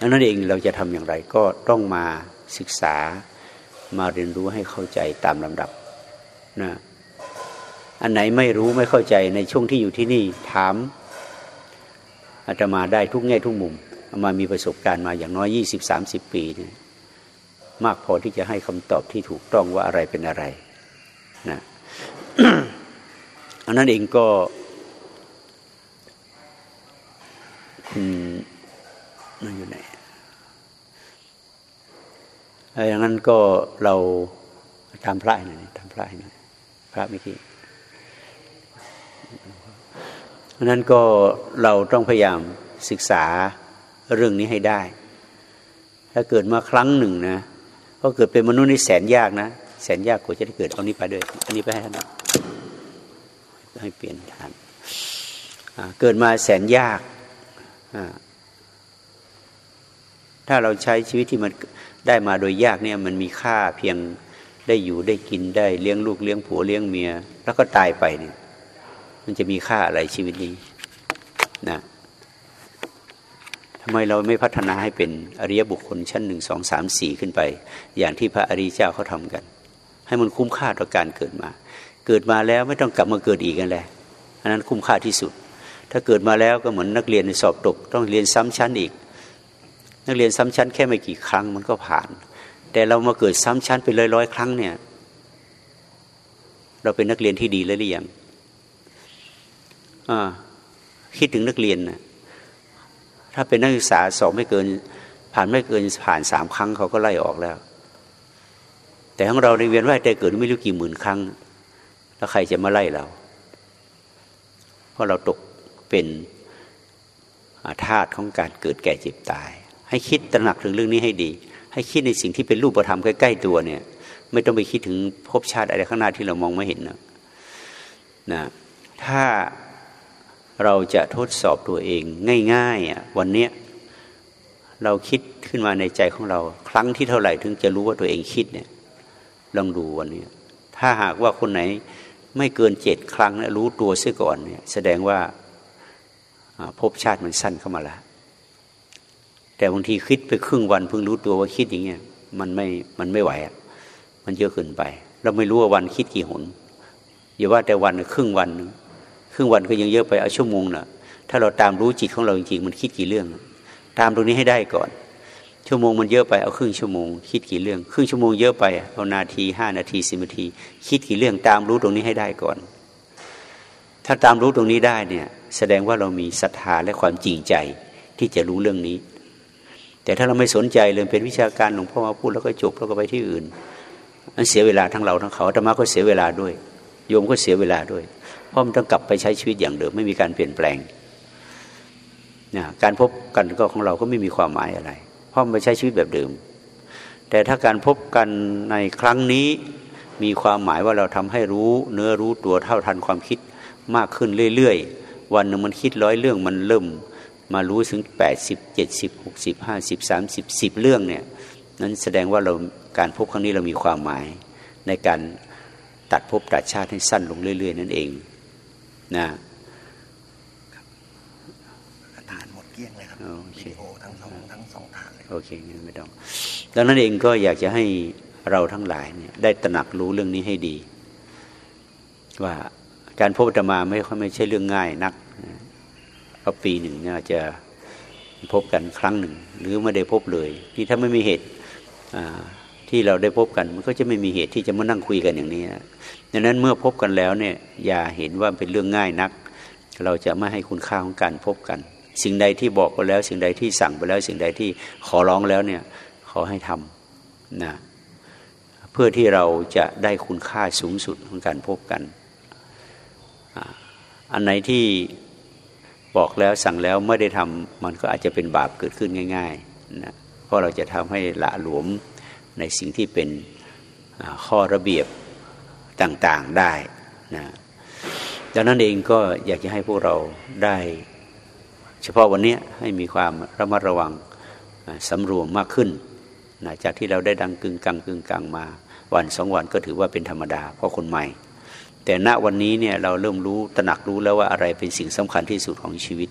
ดังนั้นเองเราจะทำอย่างไรก็ต้องมาศึกษามาเรียนรู้ให้เข้าใจตามลำดับ นะอันไหนไม่รู้ไม่เข้าใจในช่วงที่อยู่ที่นี่ถามอาตมาได้ทุกแง่ทุกมุมมามีประสบการณ์มาอย่างน้อยยี่สิบสามสิบปีเนี่ยมากพอที่จะให้คำตอบที่ถูกต้องว่าอะไรเป็นอะไรนะอันนั้นเองก็นั่นอยู่ไหนอย่างนั้นก็เราทำพระหน่อยทำพระหน่อย ระไม่คิดเพราะนั้นก็เราต้องพยายามศึกษาเรื่องนี้ให้ได้ ถ้าเกิดมาครั้งหนึ่งนะก็เกิดเป็นมนุษย์นี่แสนยากนะ แสนยากกว่าจะได้เกิดเอานี้ไปด้วยอันนี้ไปให้ท่านให้เปลี่ยนทานเกิดมาแสนยาก ถ้าเราใช้ชีวิตที่มันได้มาโดยยากเนี่ยมันมีค่าเพียง ได้อยู่ได้กินได้เลี้ยงลูกเลี้ยงผัวเลี้ยงเมีย แล้วก็ตายไปเนี่ย มันจะมีค่าอะไรชีวิตนี้นะทำไมเราไม่พัฒนาให้เป็นอริยบุคคลชั้นหนึ่งสองสามสี่ขึ้นไป อย่างที่พระอริยเจ้าเขาทำกัน ให้มันคุ้มค่าต่อการเกิดมา เกิดมาแล้วไม่ต้องกลับมาเกิดอีกกันแหละอันนั้นคุ้มค่าที่สุด ถ้าเกิดมาแล้วก็เหมือนนักเรียนสอบตก ต้องเรียนซ้ำชั้นอีก นักเรียนซ้ำชั้นแค่ไม่กี่ครั้งมันก็ผ่าน แต่เรามาเกิดซ้ำชั้นไปร้อยๆครั้งเนี่ย เราเป็นนักเรียนที่ดีแล้วหรือยังคิดถึงนักเรียนนะถ้าเป็นนักศึกษาสอบไม่เกิน ผ่านไม่เกินผ่านสามครั้งเขาก็ไล่ออกแล้ว แต่ของเราในเวียนว่ายแต่เกิดไม่รู้กี่หมื่นครั้ง แล้วใครจะมาไล่เรา เพราะเราตกเป็นธาตุของการเกิดแก่เจ็บตาย ให้คิดตระหนักถึงเรื่องนี้ให้ดี ให้คิดในสิ่งที่เป็นรูปธรรมใกล้ๆตัวเนี่ย ไม่ต้องไปคิดถึงภพชาติอะไรข้างหน้าที่เรามองไม่เห็นนะนะถ้าเราจะทดสอบตัวเองง่ายๆอะวันเนี้ยเราคิดขึ้นมาในใจของเรา ครั้งที่เท่าไหร่ถึงจะรู้ว่าตัวเองคิดเนี่ยลองดูวันนี้ ถ้าหากว่าคนไหนไม่เกินเจ็ดครั้งนะรู้ตัวเสียก่อนเนี่ย แสดงว่าภพชาติมันสั้นเข้ามาแล้ว แต่บางทีคิดไปครึ่งวันเพิ่งรู้ตัวว่าคิดอย่างเงี้ยมันไม่มันไม่ไหวอะมันเยอะเกินไป เราไม่รู้ว่าวันคิดกี่หนอย่าว่าแต่วันครึ่งวันนึงรึ่งวันก็ยังเยอะไปเอาชั่วโมงนะ่ะ ถ้าเราตามรู้จิตของเราจริงๆมันคิดกี่เรื่อง ตามตรงนี้ให้ได้ก่อน ชั่วโมงมันเยอะไปเอาครึ่งชั่วโมง คิดกี่เรื่อง ครึ่งชั่วโมงเยอะไปเอานาทีห้านาทีสิบนาที คิดกี่เรื่องตามรู้ตรงนี้ให้ได้ก่อน ถ้าตามรู้ตรงนี้ได้เนี่ย แสดงว่าเรามีศรัทธาและความจริงใจที่จะรู้เรื่องนี้ แต่ถ้าเราไม่สนใจเลยเป็นวิชาการหลวงพ่อมาพูดแล้วก็จบแล้วก็ไปที่อื่นมันเสียเวลาทั้งเราทั้งเขาธรรมะก็เสียเวลาด้วย โยมก็เสียเวลาด้วย เพราะมันต้องกลับไปใช้ชีวิตอย่างเดิมไม่มีการเปลี่ยนแปลงนะการพบกันก็ของเราก็ไม่มีความหมายอะไร เพราะมันไปใช้ชีวิตแบบเดิม แต่ถ้าการพบกันในครั้งนี้มีความหมายว่าเราทำให้รู้เนื้อรู้ตัวเท่าทันความคิดมากขึ้นเรื่อยๆ วันหนึ่งมันคิดร้อยเรื่องมันเริ่ม มารู้ถึงแปดสิบเจ็ดสิบหกสิบห้าสิบสามสิบสิบเรื่องเนี่ยนั้นแสดงว่าเราการพบครั้งนี้เรามีความหมาย ในการตัดภพตัดชาติให้สั้นลงเรื่อย ๆ นั่นเองนะทานหมดเกลี้ยงเลยครับโอเคทั้งสองทั้งสองทานเลยโอเคงั้นไม่ต้องดังนั้นเองก็อยากจะให้เราทั้งหลายเนี่ยได้ตระหนักรู้เรื่องนี้ให้ดี ว่าการพบธรรมาไม่ค่อยไม่ใช่เรื่องง่ายนัก เพราะปีหนึ่งน่าจะพบกันครั้งหนึ่ง หรือไม่ได้พบเลยที่ถ้าไม่มีเหตุที่เราได้พบกันมันก็จะไม่มีเหตุที่จะมานั่งคุยกันอย่างนี้นะดังนั้นเมื่อพบกันแล้วเนี่ยอย่าเห็นว่าเป็นเรื่องง่ายนัก เราจะไม่ให้คุณค่าของการพบกัน สิ่งใดที่บอกไปแล้ว สิ่งใดที่สั่งไปแล้ว สิ่งใดที่ขอร้องแล้วเนี่ยขอให้ทำนะเพื่อที่เราจะได้คุณค่าสูงสุดของการพบกัน อันไหนที่ บอกแล้วสั่งแล้วไม่ได้ทำมันก็อาจจะเป็นบาปเกิดขึ้นง่ายๆนะเพราะเราจะทำให้ละหลวมในสิ่งที่เป็นข้อระเบียบต่างๆได้นะดังนั้นเองก็อยากจะให้พวกเราได้ เฉพาะวันนี้ให้มีความระมัดระวังสำรวมมากขึ้นนะจากที่เราได้ดังกึ่งกังกึ่งกังมา วันสองวันก็ถือว่าเป็นธรรมดาเพราะคนใหม่ แต่ณวันนี้เนี่ยเราเริ่มรู้ตระหนักรู้แล้วว่าอะไรเป็นสิ่งสำคัญที่สุดของชีวิต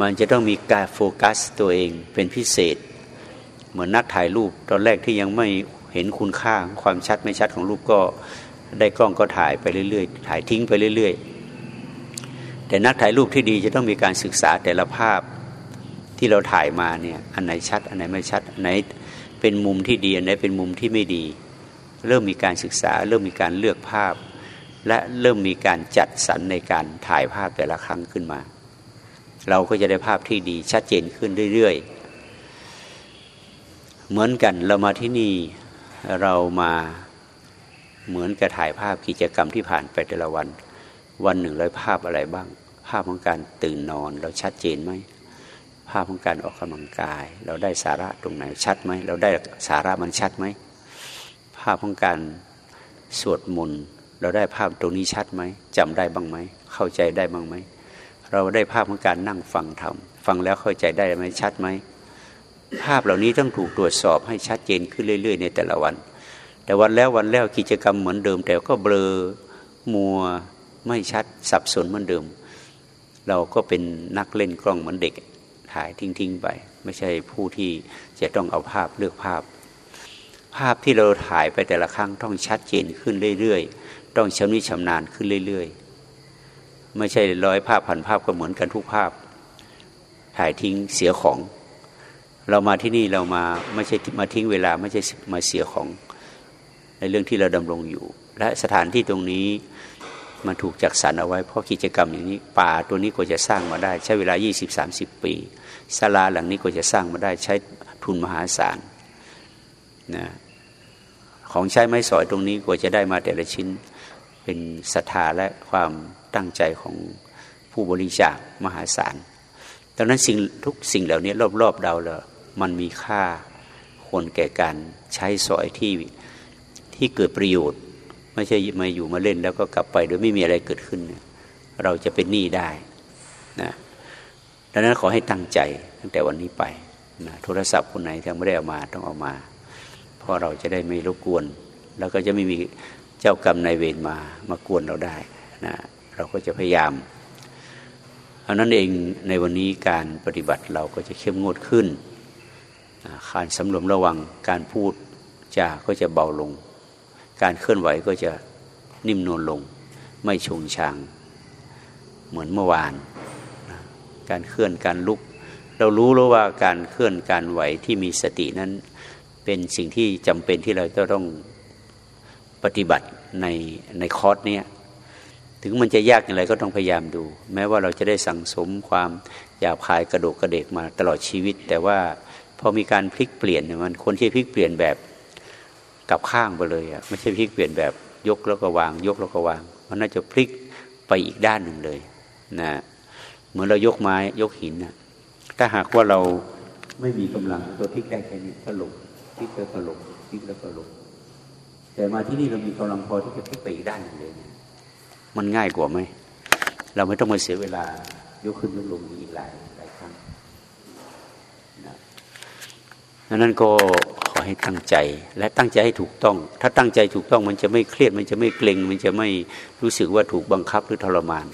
มันจะต้องมีการโฟกัสตัวเองเป็นพิเศษ เหมือนนักถ่ายรูปตอนแรกที่ยังไม่เห็นคุณค่าความชัดไม่ชัดของรูปก็ได้กล้องก็ถ่ายไปเรื่อยๆ ถ่ายทิ้งไปเรื่อย ๆ แต่นักถ่ายรูปที่ดีจะต้องมีการศึกษาแต่ละภาพที่เราถ่ายมาเนี่ยอันไหนชัด อันไหนไม่ชัดอันไหนเป็นมุมที่ดีอันไหนเป็นมุมที่ไม่ดี เริ่มมีการศึกษา เริ่มมีการเลือกภาพ และเริ่มมีการจัดสรรในการถ่ายภาพแต่ละครั้งขึ้นมา เราก็จะได้ภาพที่ดีชัดเจนขึ้นเรื่อยๆ เหมือนกันเรามาที่นี่เรามาเหมือนกับถ่ายภาพกิจกรรมที่ผ่านไปแต่ละวัน วันหนึ่งเราภาพอะไรบ้าง ภาพของการตื่นนอนเราชัดเจนไหมภาพของการออกกำลังกาย เราได้สาระตรงไหนชัดไหมเราได้สาระมันชัดไหมภาพของการสวดมนต์ เราได้ภาพตรงนี้ชัดไหมจำได้บ้างไหมเข้าใจได้บ้างไหมเราได้ภาพของการนั่งฟังธรรมฟังแล้วเข้าใจได้ไหมชัดไหมภาพเหล่านี้ต้องถูกตรวจสอบให้ชัดเจนขึ้นเรื่อย ๆ ในแต่ละวัน แต่วันแล้ววันแล้วกิจกรรมเหมือนเดิม แต่ก็เบลอมัวไม่ชัดสับสนเหมือนเดิม เราก็เป็นนักเล่นกล้องเหมือนเด็กถ่ายทิ้งๆไป ไม่ใช่ผู้ที่จะต้องเอาภาพเลือกภาพ ภาพที่เราถ่ายไปแต่ละครั้งต้องชัดเจนขึ้นเรื่อยๆ ต้องชำนิชำนาญขึ้นเรื่อยๆ ไม่ใช่ร้อยภาพพันภาพก็เหมือนกันทุกภาพ ถ่ายทิ้งเสียของ เรามาที่นี่เรามาไม่ใช่มาทิ้งเวลาไม่ใช่มาเสียของ ในเรื่องที่เราดำรงอยู่ และสถานที่ตรงนี้มันถูกจัดสรรเอาไว้เพราะกิจกรรมอย่างนี้ ป่าตัวนี้ก็จะสร้างมาได้ ใช้เวลา 20-30 ปีศาลาหลังนี้ก็จะสร้างมาได้ใช้ทุนมหาศาลนะของใช้ไม้สอยตรงนี้กว่าจะได้มาแต่ละชิ้น เป็นศรัทธาและความตั้งใจของผู้บริจาคมหาศาลดังนั้นสิ่งทุกสิ่งเหล่านี้รอบๆเราเรามันมีค่าควรแก่การใช้สอยที่ที่เกิดประโยชน์ ไม่ใช่มาอยู่มาเล่นแล้วก็กลับไปโดยไม่มีอะไรเกิดขึ้น เราจะเป็นหนี้ได้นะดังนั้นขอให้ตั้งใจตั้งแต่วันนี้ไปนะโทรศัพท์คนไหนที่ไม่ได้เอามาต้องเอามา เพราะเราจะได้ไม่รบกวน แล้วก็จะไม่มี เจ้ากรรมนายเวรมามากวนเราได้นะเราก็จะพยายามเอันนั้นเองในวันนี้การปฏิบัติเราก็จะเข้มงวดขึ้นการสำรวมระวังการพูดจาก็จะเบาลง การเคลื่อนไหวก็จะนิ่มนวลลง ไม่ชงชางเหมือนเมื่อวาน การเคลื่อนการลุก เรารู้แล้วว่าการเคลื่อนการไหวที่มีสตินั้น เป็นสิ่งที่จำเป็นที่เราจะต้อง ปฏิบัติในในคอร์สนี้ถึงมันจะยากอย่างไรก็ต้องพยายามดู แม้ว่าเราจะได้สั่งสมความหยาบคายกระโดกกระเดกมาตลอดชีวิต แต่ว่าพอมีการพลิกเปลี่ยนมันคนที่พลิกเปลี่ยนแบบกับข้างไปเลยอะไม่ใช่พลิกเปลี่ยนแบบยกแล้วก็วาง ยกแล้วก็วาง มันน่าจะพลิกไปอีกด้านหนึ่งเลยนะเหมือนเรายกไม้ยกหินนะถ้าหากว่าเราไม่มีกำลังตัวพลิกได้แค่นี้ก็หลงพลิกแล้วก็หลงพลิกแล้วก็หลง แต่มาที่นี่เรามีกำลังพอที่จะพลิกไปอีกด้านหนึ่งเลยมันง่ายกว่าไหมเราไม่ต้องมาเสียเวลายกขึ้นยกลงอีกหลายหลายครั้งนะดังนั้นก็ขอให้ตั้งใจและตั้งใจให้ถูกต้อง ถ้าตั้งใจถูกต้องมันจะไม่เครียด มันจะไม่เกร็งมันจะไม่รู้สึกว่าถูกบังคับหรือทรมาน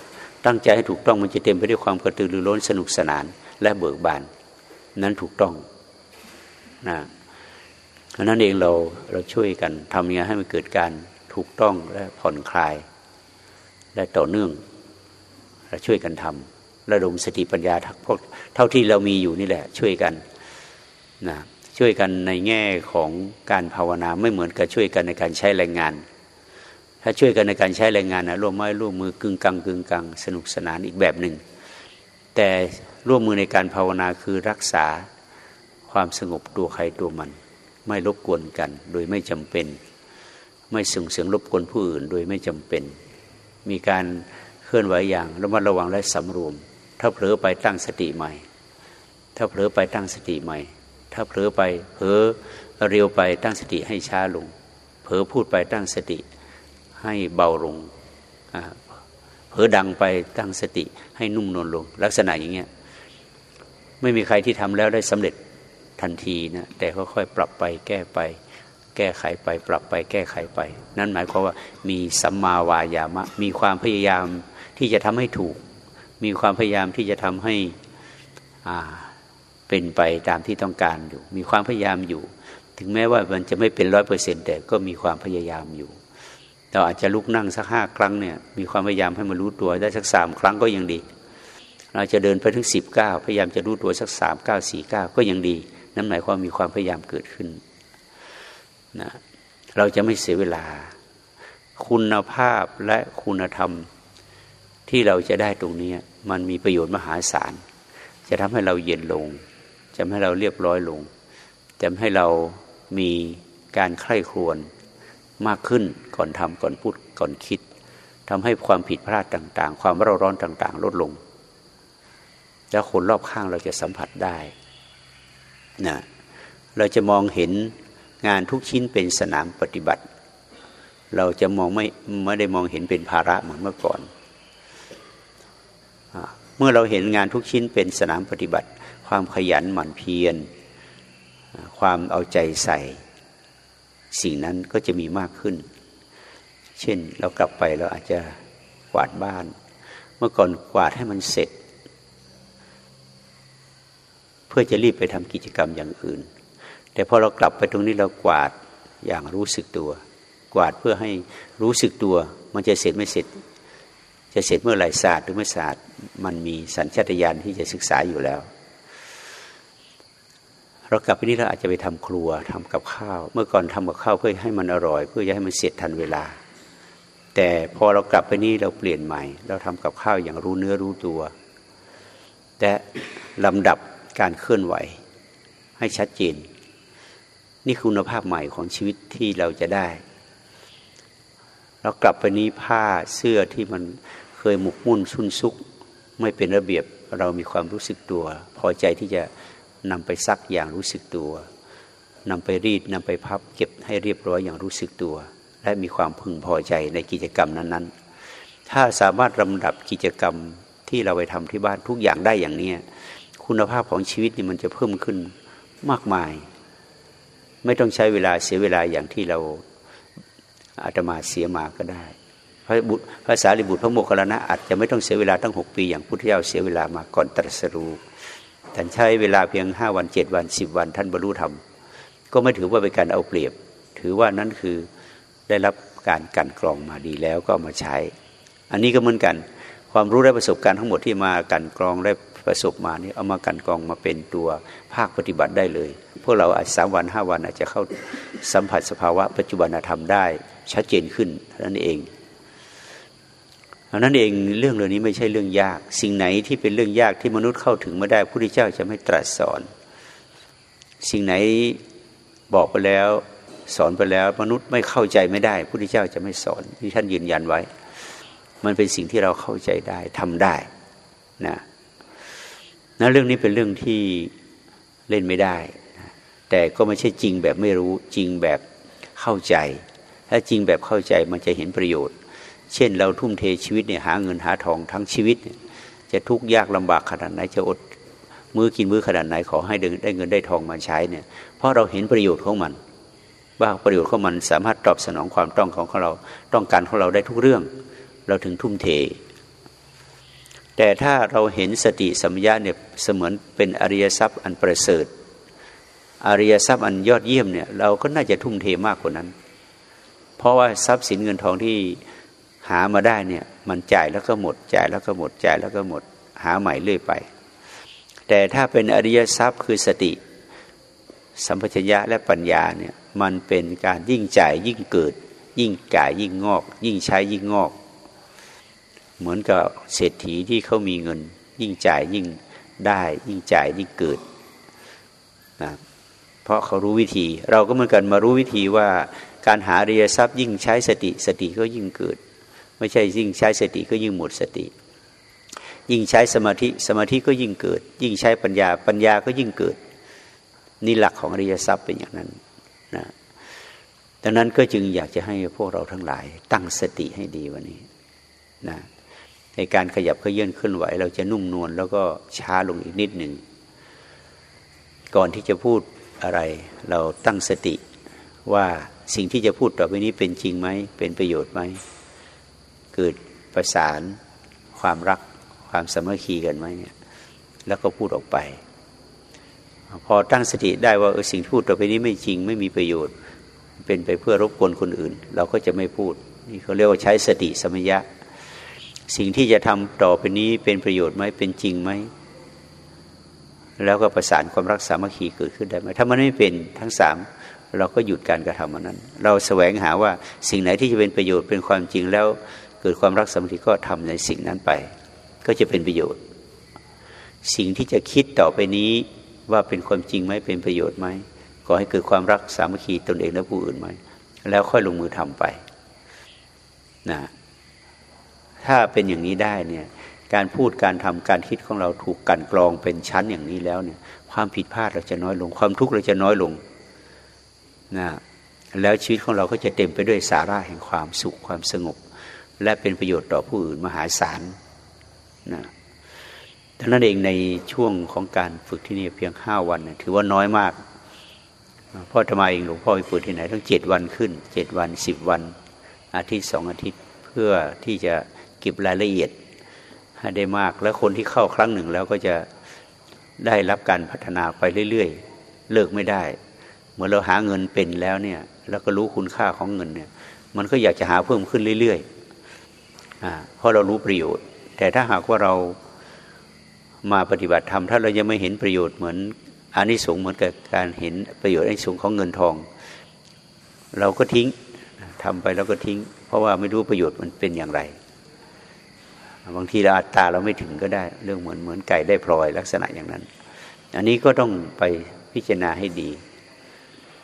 ตั้งใจให้ถูกต้องมันจะเต็มไปด้วยความกระตือรือร้นสนุกสนาน และเบิกบาน นั้นถูกต้องนะ ราะนั้นเองเราเราช่วยกันทำยังไงให้มันเกิดการถูกต้องและผ่อนคลาย และต่อเนื่อง เราช่วยกันทำระดมสติปัญญาทักพวกเท่าที่เรามีอยู่นี่แหละ ช่วยกันนะช่วยกันในแง่ของการภาวนาไม่เหมือนกับช่วยกันในการใช้แรงงาน ถ้าช่วยกันในการใช้แรงงานนะร่วมไม้ร่วมมือกึ่งกลางกึ่งกลางสนุกสนานอีกแบบหนึ่งแต่ร่วมมือในการภาวนาคือรักษาความสงบตัวใครตัวมัน ไม่รบกวนกัน โดยไม่จำเป็น ไม่ส่งเสียงรบกวนผู้อื่น โดยไม่จำเป็น มีการเคลื่อนไหวอย่างระมัดระวังและสำรวม ถ้าเผลอไปตั้งสติใหม่ ถ้าเผลอไปตั้งสติใหม่ ถ้าเผลอไปเผลอเร็วไปตั้งสติให้ช้าลง เผลอพูดไปตั้งสติให้เบาลงเผลอดังไปตั้งสติให้นุ่มนวลลง ลักษณะอย่างเงี้ยไม่มีใครที่ทำแล้วได้สำเร็จ ทันทีนะแต่ค่อยๆปรับไปแก้ไป แก้ไขไป ปรับไป แก้ไขไป นั่นหมายความว่ามีสัมมาวายามะ มีความพยายามที่จะทำให้ถูก มีความพยายามที่จะทำให้อ่าเป็นไปตามที่ต้องการอยู่ มีความพยายามอยู่ ถึงแม้ว่ามันจะไม่เป็นร้อยเปอร์เซ็นต์แต่ก็มีความพยายามอยู่เราอาจจะลุกนั่งสักห้าครั้งเนี่ยมีความพยายามให้มันรู้ตัวได้สักสามครั้งก็ยังดี เราจะเดินไปถึงสิบเก้าพยายามจะรู้ตัวสักสามเก้าสี่เก้าก็ยังดี นั่นหมายความมีความพยายามเกิดขึ้นนะเราจะไม่เสียเวลา คุณภาพและคุณธรรมที่เราจะได้ตรงนี้มันมีประโยชน์มหาศาล จะทำให้เราเย็นลง จะทำให้เราเรียบร้อยลง จะทำให้เรามีการใคร่ครวญมากขึ้นก่อนทำก่อนพูดก่อนคิดทำให้ความผิดพลาดต่าง ๆ ความร้อนร้อนต่าง ๆ ลดลง แล้วคนรอบข้างเราจะสัมผัสได้ นะเราจะมองเห็นงานทุกชิ้นเป็นสนามปฏิบัติ เราจะมองไม่ไม่ได้มองเห็นเป็นภาระเหมือนเมื่อก่อน เมื่อเราเห็นงานทุกชิ้นเป็นสนามปฏิบัติ ความขยันหมั่นเพียร ความเอาใจใส่ สิ่งนั้นก็จะมีมากขึ้น เช่นเรากลับไปเราอาจจะกวาดบ้าน เมื่อก่อนกวาดให้มันเสร็จ เพื่อจะรีบไปทำกิจกรรมอย่างอื่น แต่พอเรากลับไปตรงนี้เรากวาดอย่างรู้สึกตัว กวาดเพื่อให้รู้สึกตัว มันจะเสร็จไม่เสร็จ จะเสร็จเมื่อไหร่ศาสตร์หรือไม่ศาสตร์ มันมีสัญชาตญาณที่จะศึกษาอยู่แล้ว เรากลับไปนี่เราอาจจะไปทำครัวทำกับข้าว เมื่อก่อนทำกับข้าวเพื่อให้มันอร่อย เพื่อจะให้มันเสร็จทันเวลา แต่พอเรากลับไปนี่เราเปลี่ยนใหม่ เราทำกับข้าวอย่างรู้เนื้อรู้ตัว แต่ลำดับ การเคลื่อนไหวให้ชัดเจน นี่คุณภาพใหม่ของชีวิตที่เราจะได้ เรากลับไปนี้ผ้าเสื้อที่มันเคยหมกมุ่นชุนซุก ไม่เป็นระเบียบเรามีความรู้สึกตัว พอใจที่จะนำไปซักอย่างรู้สึกตัวนำไปรีดนำไปพับเก็บให้เรียบร้อยอย่างรู้สึกตัว และมีความพึงพอใจในกิจกรรมนั้น ๆ ถ้าสามารถลำดับกิจกรรมที่เราไปทำที่บ้านทุกอย่างได้อย่างนี้ คุณภาพของชีวิตนี่มันจะเพิ่มขึ้นมากมาย ไม่ต้องใช้เวลาเสียเวลาอย่างที่เราอาตมาเสียมาก็ได้พระบุตรภาษาลิบุตรพระโมคคัลลานะอาจจะไม่ต้องเสียเวลาตั้งหกปี อย่างพุทธเจ้าเสียเวลามาก่อนตรัสรู้ท่านใช้เวลาเพียงห้าวันเจ็ดวันสิบวัน ท่านบรรลุธรรม ก็ไม่ถือว่าเป็นการเอาเปรียบ ถือว่านั้นคือได้รับการกันกรองมาดีแล้วก็มาใช้ อันนี้ก็เหมือนกัน ความรู้และประสบการณ์ทั้งหมดที่มากันกรองได้ ประสบมานี่เอามากันกองมาเป็นตัวภาคปฏิบัติได้เลย พวกเราอาจสามวันห้าวันอาจจะเข้าสัมผัสสภาวะปัจจุบันธรรมได้ ชัดเจนขึ้นนั่นเองเพราะนั้นเองเรื่องเหล่านี้ไม่ใช่เรื่องยาก สิ่งไหนที่เป็นเรื่องยากที่มนุษย์เข้าถึงไม่ได้พระพุทธเจ้าจะไม่ตรัสสอน สิ่งไหนบอกไปแล้วสอนไปแล้วมนุษย์ไม่เข้าใจไม่ได้พระพุทธเจ้าจะไม่สอนที่ท่านยืนยันไว้ มันเป็นสิ่งที่เราเข้าใจได้ทำได้นะ นะเรื่องนี้เป็นเรื่องที่เล่นไม่ได้ แต่ก็ไม่ใช่จริงแบบไม่รู้จริงแบบเข้าใจ ถ้าจริงแบบเข้าใจมันจะเห็นประโยชน์ เช่น เราทุ่มเทชีวิตเนี่ยหาเงินหาทองทั้งชีวิต จะทุกข์ยากลำบากขนาดไหนจะอดมือกินมือขนาดไหนขอให้ได้เงินได้ทองมาใช้เนี่ยเพราะเราเห็นประโยชน์ของมันว่าประโยชน์ของมันสามารถตอบสนองความต้องของเรา ต้องการของเราได้ทุกเรื่อง เราถึงทุ่มเท แต่ถ้าเราเห็นสติสัมยาเนี่ยเสมือนเป็นอริยทรัพย์อันประเสริฐ อริยทรัพย์อันยอดเยี่ยมเนี่ยเราก็น่าจะทุ่มเทมากกว่านั้น เพราะว่าทรัพย์สินเงินทองที่หามาได้เนี่ยมันจ่ายแล้วก็หมดจ่ายแล้วก็หมดจ่ายแล้วก็หมดหาใหม่เรื่อยไป แต่ถ้าเป็นอริยทรัพย์คือสติ สัมปชัญญะและปัญญาเนี่ยมันเป็นการยิ่งจ่ายยิ่งเกิด ยิ่งจ่ายยิ่งงอก ยิ่งใช้ยิ่งงอก เหมือนกับเศรษฐีที่เขามีเงิน ยิ่งจ่ายยิ่งได้ ยิ่งจ่ายยิ่งเกิดนะเพราะเขารู้วิธี เราก็เหมือนกันมารู้วิธีว่าการหาเรียทรัพย์ยิ่งใช้สติสติก็ยิ่งเกิด ไม่ใช่ยิ่งใช้สติก็ยิ่งหมดสติ ยิ่งใช้สมาธิสมาธิก็ยิ่งเกิด ยิ่งใช้ปัญญาปัญญาก็ยิ่งเกิด นี่หลักของอริยทรัพย์เป็นอย่างนั้นนะดังนั้นก็จึงอยากจะให้พวกเราทั้งหลาย ตั้งสติให้ดีวันนี้นะ ในการขยับเขยื่อนเคลื่อนไหว เราจะนุ่มนวลแล้วก็ช้าลงอีกนิดหนึ่ง ก่อนที่จะพูดอะไร เราตั้งสติว่าสิ่งที่จะพูดต่อไปนี้เป็นจริงไหม เป็นประโยชน์ไหม เกิดประสาน ความรัก ความสมัคคีกันไหมเนี่ย แล้วก็พูดออกไป พอตั้งสติได้ว่าสิ่งที่พูดต่อไปนี้ไม่จริงไม่มีประโยชน์ เป็นไปเพื่อรบกวนคนอื่น เราก็จะไม่พูด นี่เขาเรียกว่าใช้สติสมัยะ สิ่งที่จะทำต่อไปนี้เป็นประโยชน์ไหมเป็นจริงไหมแล้วก็ประสานความรักสามัคคีเกิดขึ้นได้ไหมถ้ามันไม่เป็นทั้งสามเราก็หยุดการกระทำนั้น เราแสวงหาว่าสิ่งไหนที่จะเป็นประโยชน์เป็นความจริงแล้วเกิดความรักสามัคคีก็ทำในสิ่งนั้นไป ก็จะเป็นประโยชน์ สิ่งที่จะคิดต่อไปนี้ว่าเป็นความจริงไหมเป็นประโยชน์ไหมก่อให้เกิดความรักสามัคคีตนเองและผู้อื่นไหมแล้วค่อยลงมือทำไปนะ ถ้าเป็นอย่างนี้ได้เนี่ยการพูดการทำการคิดของเราถูกกันกรองเป็นชั้นอย่างนี้แล้วเนี่ย ความผิดพลาดเราจะน้อยลง ความทุกข์เราจะน้อยลงนะแล้วชีวิตของเราก็จะเต็มไปด้วยสาระแห่งความสุขความสงบ และเป็นประโยชน์ต่อผู้อื่นมหาศาลนะดังนั้นเองในช่วงของการฝึกที่นี่เพียงห้าวันถือว่าน้อยมากพ่อทำไมเองหลวงพ่อไปฝึกที่ไหนต้องเจ็ดวันขึ้นเจ็ดวันสิบวัน อาทิตย์สองอาทิตย์เพื่อที่จะ เก็บรายละเอียดให้ได้มาก แล้วคนที่เข้าครั้งหนึ่งแล้วก็จะได้รับการพัฒนาไปเรื่อยๆ เลิกไม่ได้เมื่อเราหาเงินเป็นแล้วเนี่ย แล้วก็รู้คุณค่าของเงินเนี่ย มันก็อยากจะหาเพิ่มขึ้นเรื่อยๆเพราะเรารู้ประโยชน์ แต่ถ้าหากว่าเรามาปฏิบัติธรรมถ้าเรายังไม่เห็นประโยชน์เหมือนอานิสงส์เหมือนกับการเห็นประโยชน์อานิสงส์ของเงินทอง เราก็ทิ้งทำไปแล้วก็ทิ้ง เพราะว่าไม่รู้ประโยชน์มันเป็นอย่างไร บางทีเราอัตตาเราไม่ถึงก็ได้ เรื่องเหมือนเหมือนไก่ได้พลอยลักษณะอย่างนั้น อันนี้ก็ต้องไปพิจารณาให้ดี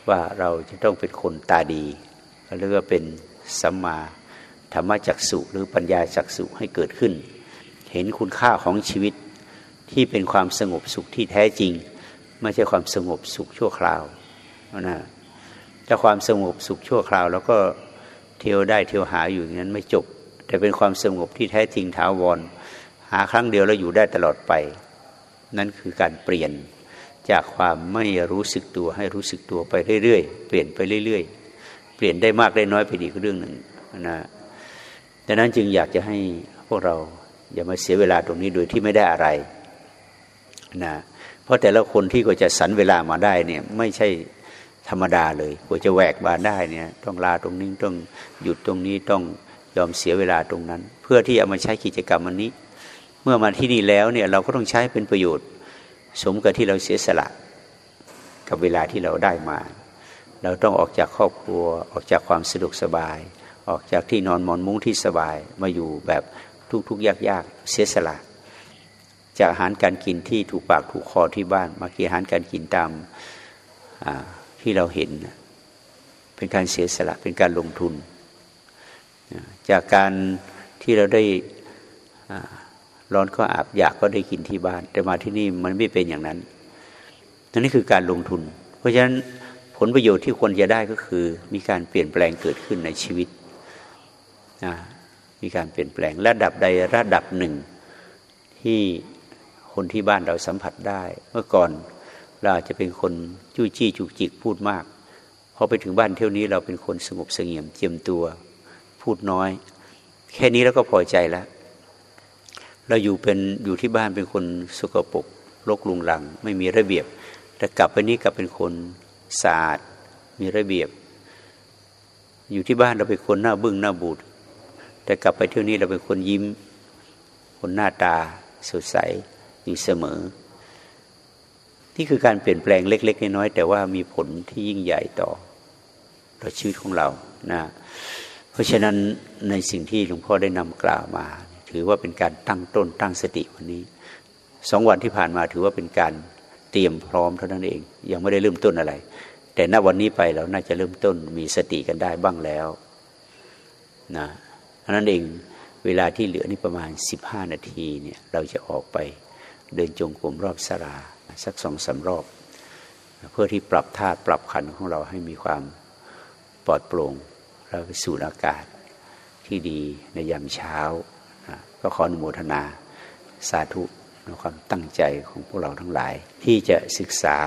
ว่าเราจะต้องเป็นคนตาดีหรือว่าเป็นสัมมาธรรมจักสุหรือปัญญาจักสุให้เกิดขึ้น เห็นคุณค่าของชีวิตที่เป็นความสงบสุขที่แท้จริง ไม่ใช่ความสงบสุขชั่วคราวนะถ้าความสงบสุขชั่วคราว แล้วก็เที่ยวได้เที่ยวหาอยู่อย่างนั้นไม่จบ แต่เป็นความสงบที่แท้จริงถาวร หาครั้งเดียวแล้วอยู่ได้ตลอดไป นั่นคือการเปลี่ยนจากความไม่รู้สึกตัวให้รู้สึกตัวไปเรื่อยๆ เปลี่ยนไปเรื่อยๆ เปลี่ยนได้มากได้น้อยไปอีกเรื่องหนึ่งนะดังนั้นจึงอยากจะให้พวกเราอย่ามาเสียเวลาตรงนี้โดยที่ไม่ได้อะไรนะเพราะแต่ละคนที่ก็จะสรรเวลามาได้เนี่ยไม่ใช่ธรรมดาเลยกว่าจะแหวกมาได้เนี่ยต้องลาตรงนี้ต้องหยุดตรงนี้ต้อง ยอมเสียเวลาตรงนั้น เพื่อที่จะมาใช้กิจกรรมอันนี้ เมื่อมาที่นี่แล้วเนี่ยเราก็ต้องใช้เป็นประโยชน์ สมกับที่เราเสียสละ กับเวลาที่เราได้มา เราต้องออกจากครอบครัว ออกจากความสะดวกสบาย ออกจากที่นอนมอนมุ้งที่สบายมาอยู่แบบทุกๆยากๆเสียสละจากอาหารการกินที่ถูกปากถูกคอที่บ้านมากินอาหารการกินตามที่เราเห็น เป็นการเสียสละเป็นการลงทุน จากการที่เราได้ร้อนก็อาบอยากก็ได้กินที่บ้าน แต่มาที่นี่มันไม่เป็นอย่างนั้นนั่นนี่คือการลงทุน เพราะฉะนั้นผลประโยชน์ที่ควรจะได้ก็คือ มีการเปลี่ยนแปลงเกิดขึ้นในชีวิต มีการเปลี่ยนแปลงระดับใดระดับหนึ่ง ที่คนที่บ้านเราสัมผัสได้ เมื่อก่อนเราจะเป็นคนจู้จี้จุกจิกพูดมากพอไปถึงบ้านเที่ยวนี้เราเป็นคนสงบเสงี่ยมเจียมตัว พูดน้อย แค่นี้แล้วก็พอใจแล้ว เราอยู่เป็นอยู่ที่บ้านเป็นคนสกปรกรกลุงหลัง ไม่มีระเบียบ แต่กลับไปนี้กลับเป็นคนสะอาดมีระเบียบ อยู่ที่บ้านเราเป็นคนหน้าบึ้งหน้าบูดแต่กลับไปเที่ยวนี้เราเป็นคนยิ้ม คนหน้าตาสดใสอยู่เสมอ นี่คือการเปลี่ยนแปลงเล็ก ๆ น้อยๆแต่ว่ามีผลที่ยิ่งใหญ่ต่อต่อชีวิตของเรานะ เพราะฉะนั้นในสิ่งที่หลวงพ่อได้นำกล่าวมา ถือว่าเป็นการตั้งต้นตั้งสติวันนี้สองวันที่ผ่านมาถือว่าเป็นการเตรียมพร้อมเท่านั้นเอง ยังไม่ได้เริ่มต้นอะไร แต่ณวันนี้ไปเราน่าจะเริ่มต้นมีสติกันได้บ้างแล้วนะเพราะนั้นเองเวลาที่เหลือนี่ประมาณ 15 นาทีเนี่ยเราจะออกไปเดินจงกรมรอบสราสักสองสารอบ เพื่อที่ปรับธาตุปรับขันของเราให้มีความปลอดโปร่ง เราไปสูดอากาศที่ดีในยามเช้า ก็ขออนุโมทนาสาธุในความตั้งใจของพวกเราทั้งหลาย ที่จะศึกษา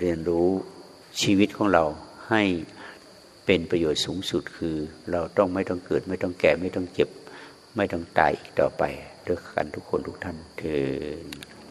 เรียนรู้ชีวิตของเราให้เป็นประโยชน์สูงสุดคือ เราต้องไม่ต้องเกิด ไม่ต้องแก่ไม่ต้องเจ็บ ไม่ต้องตายอีกต่อไปด้วยกันทุกคนทุกท่านเถิด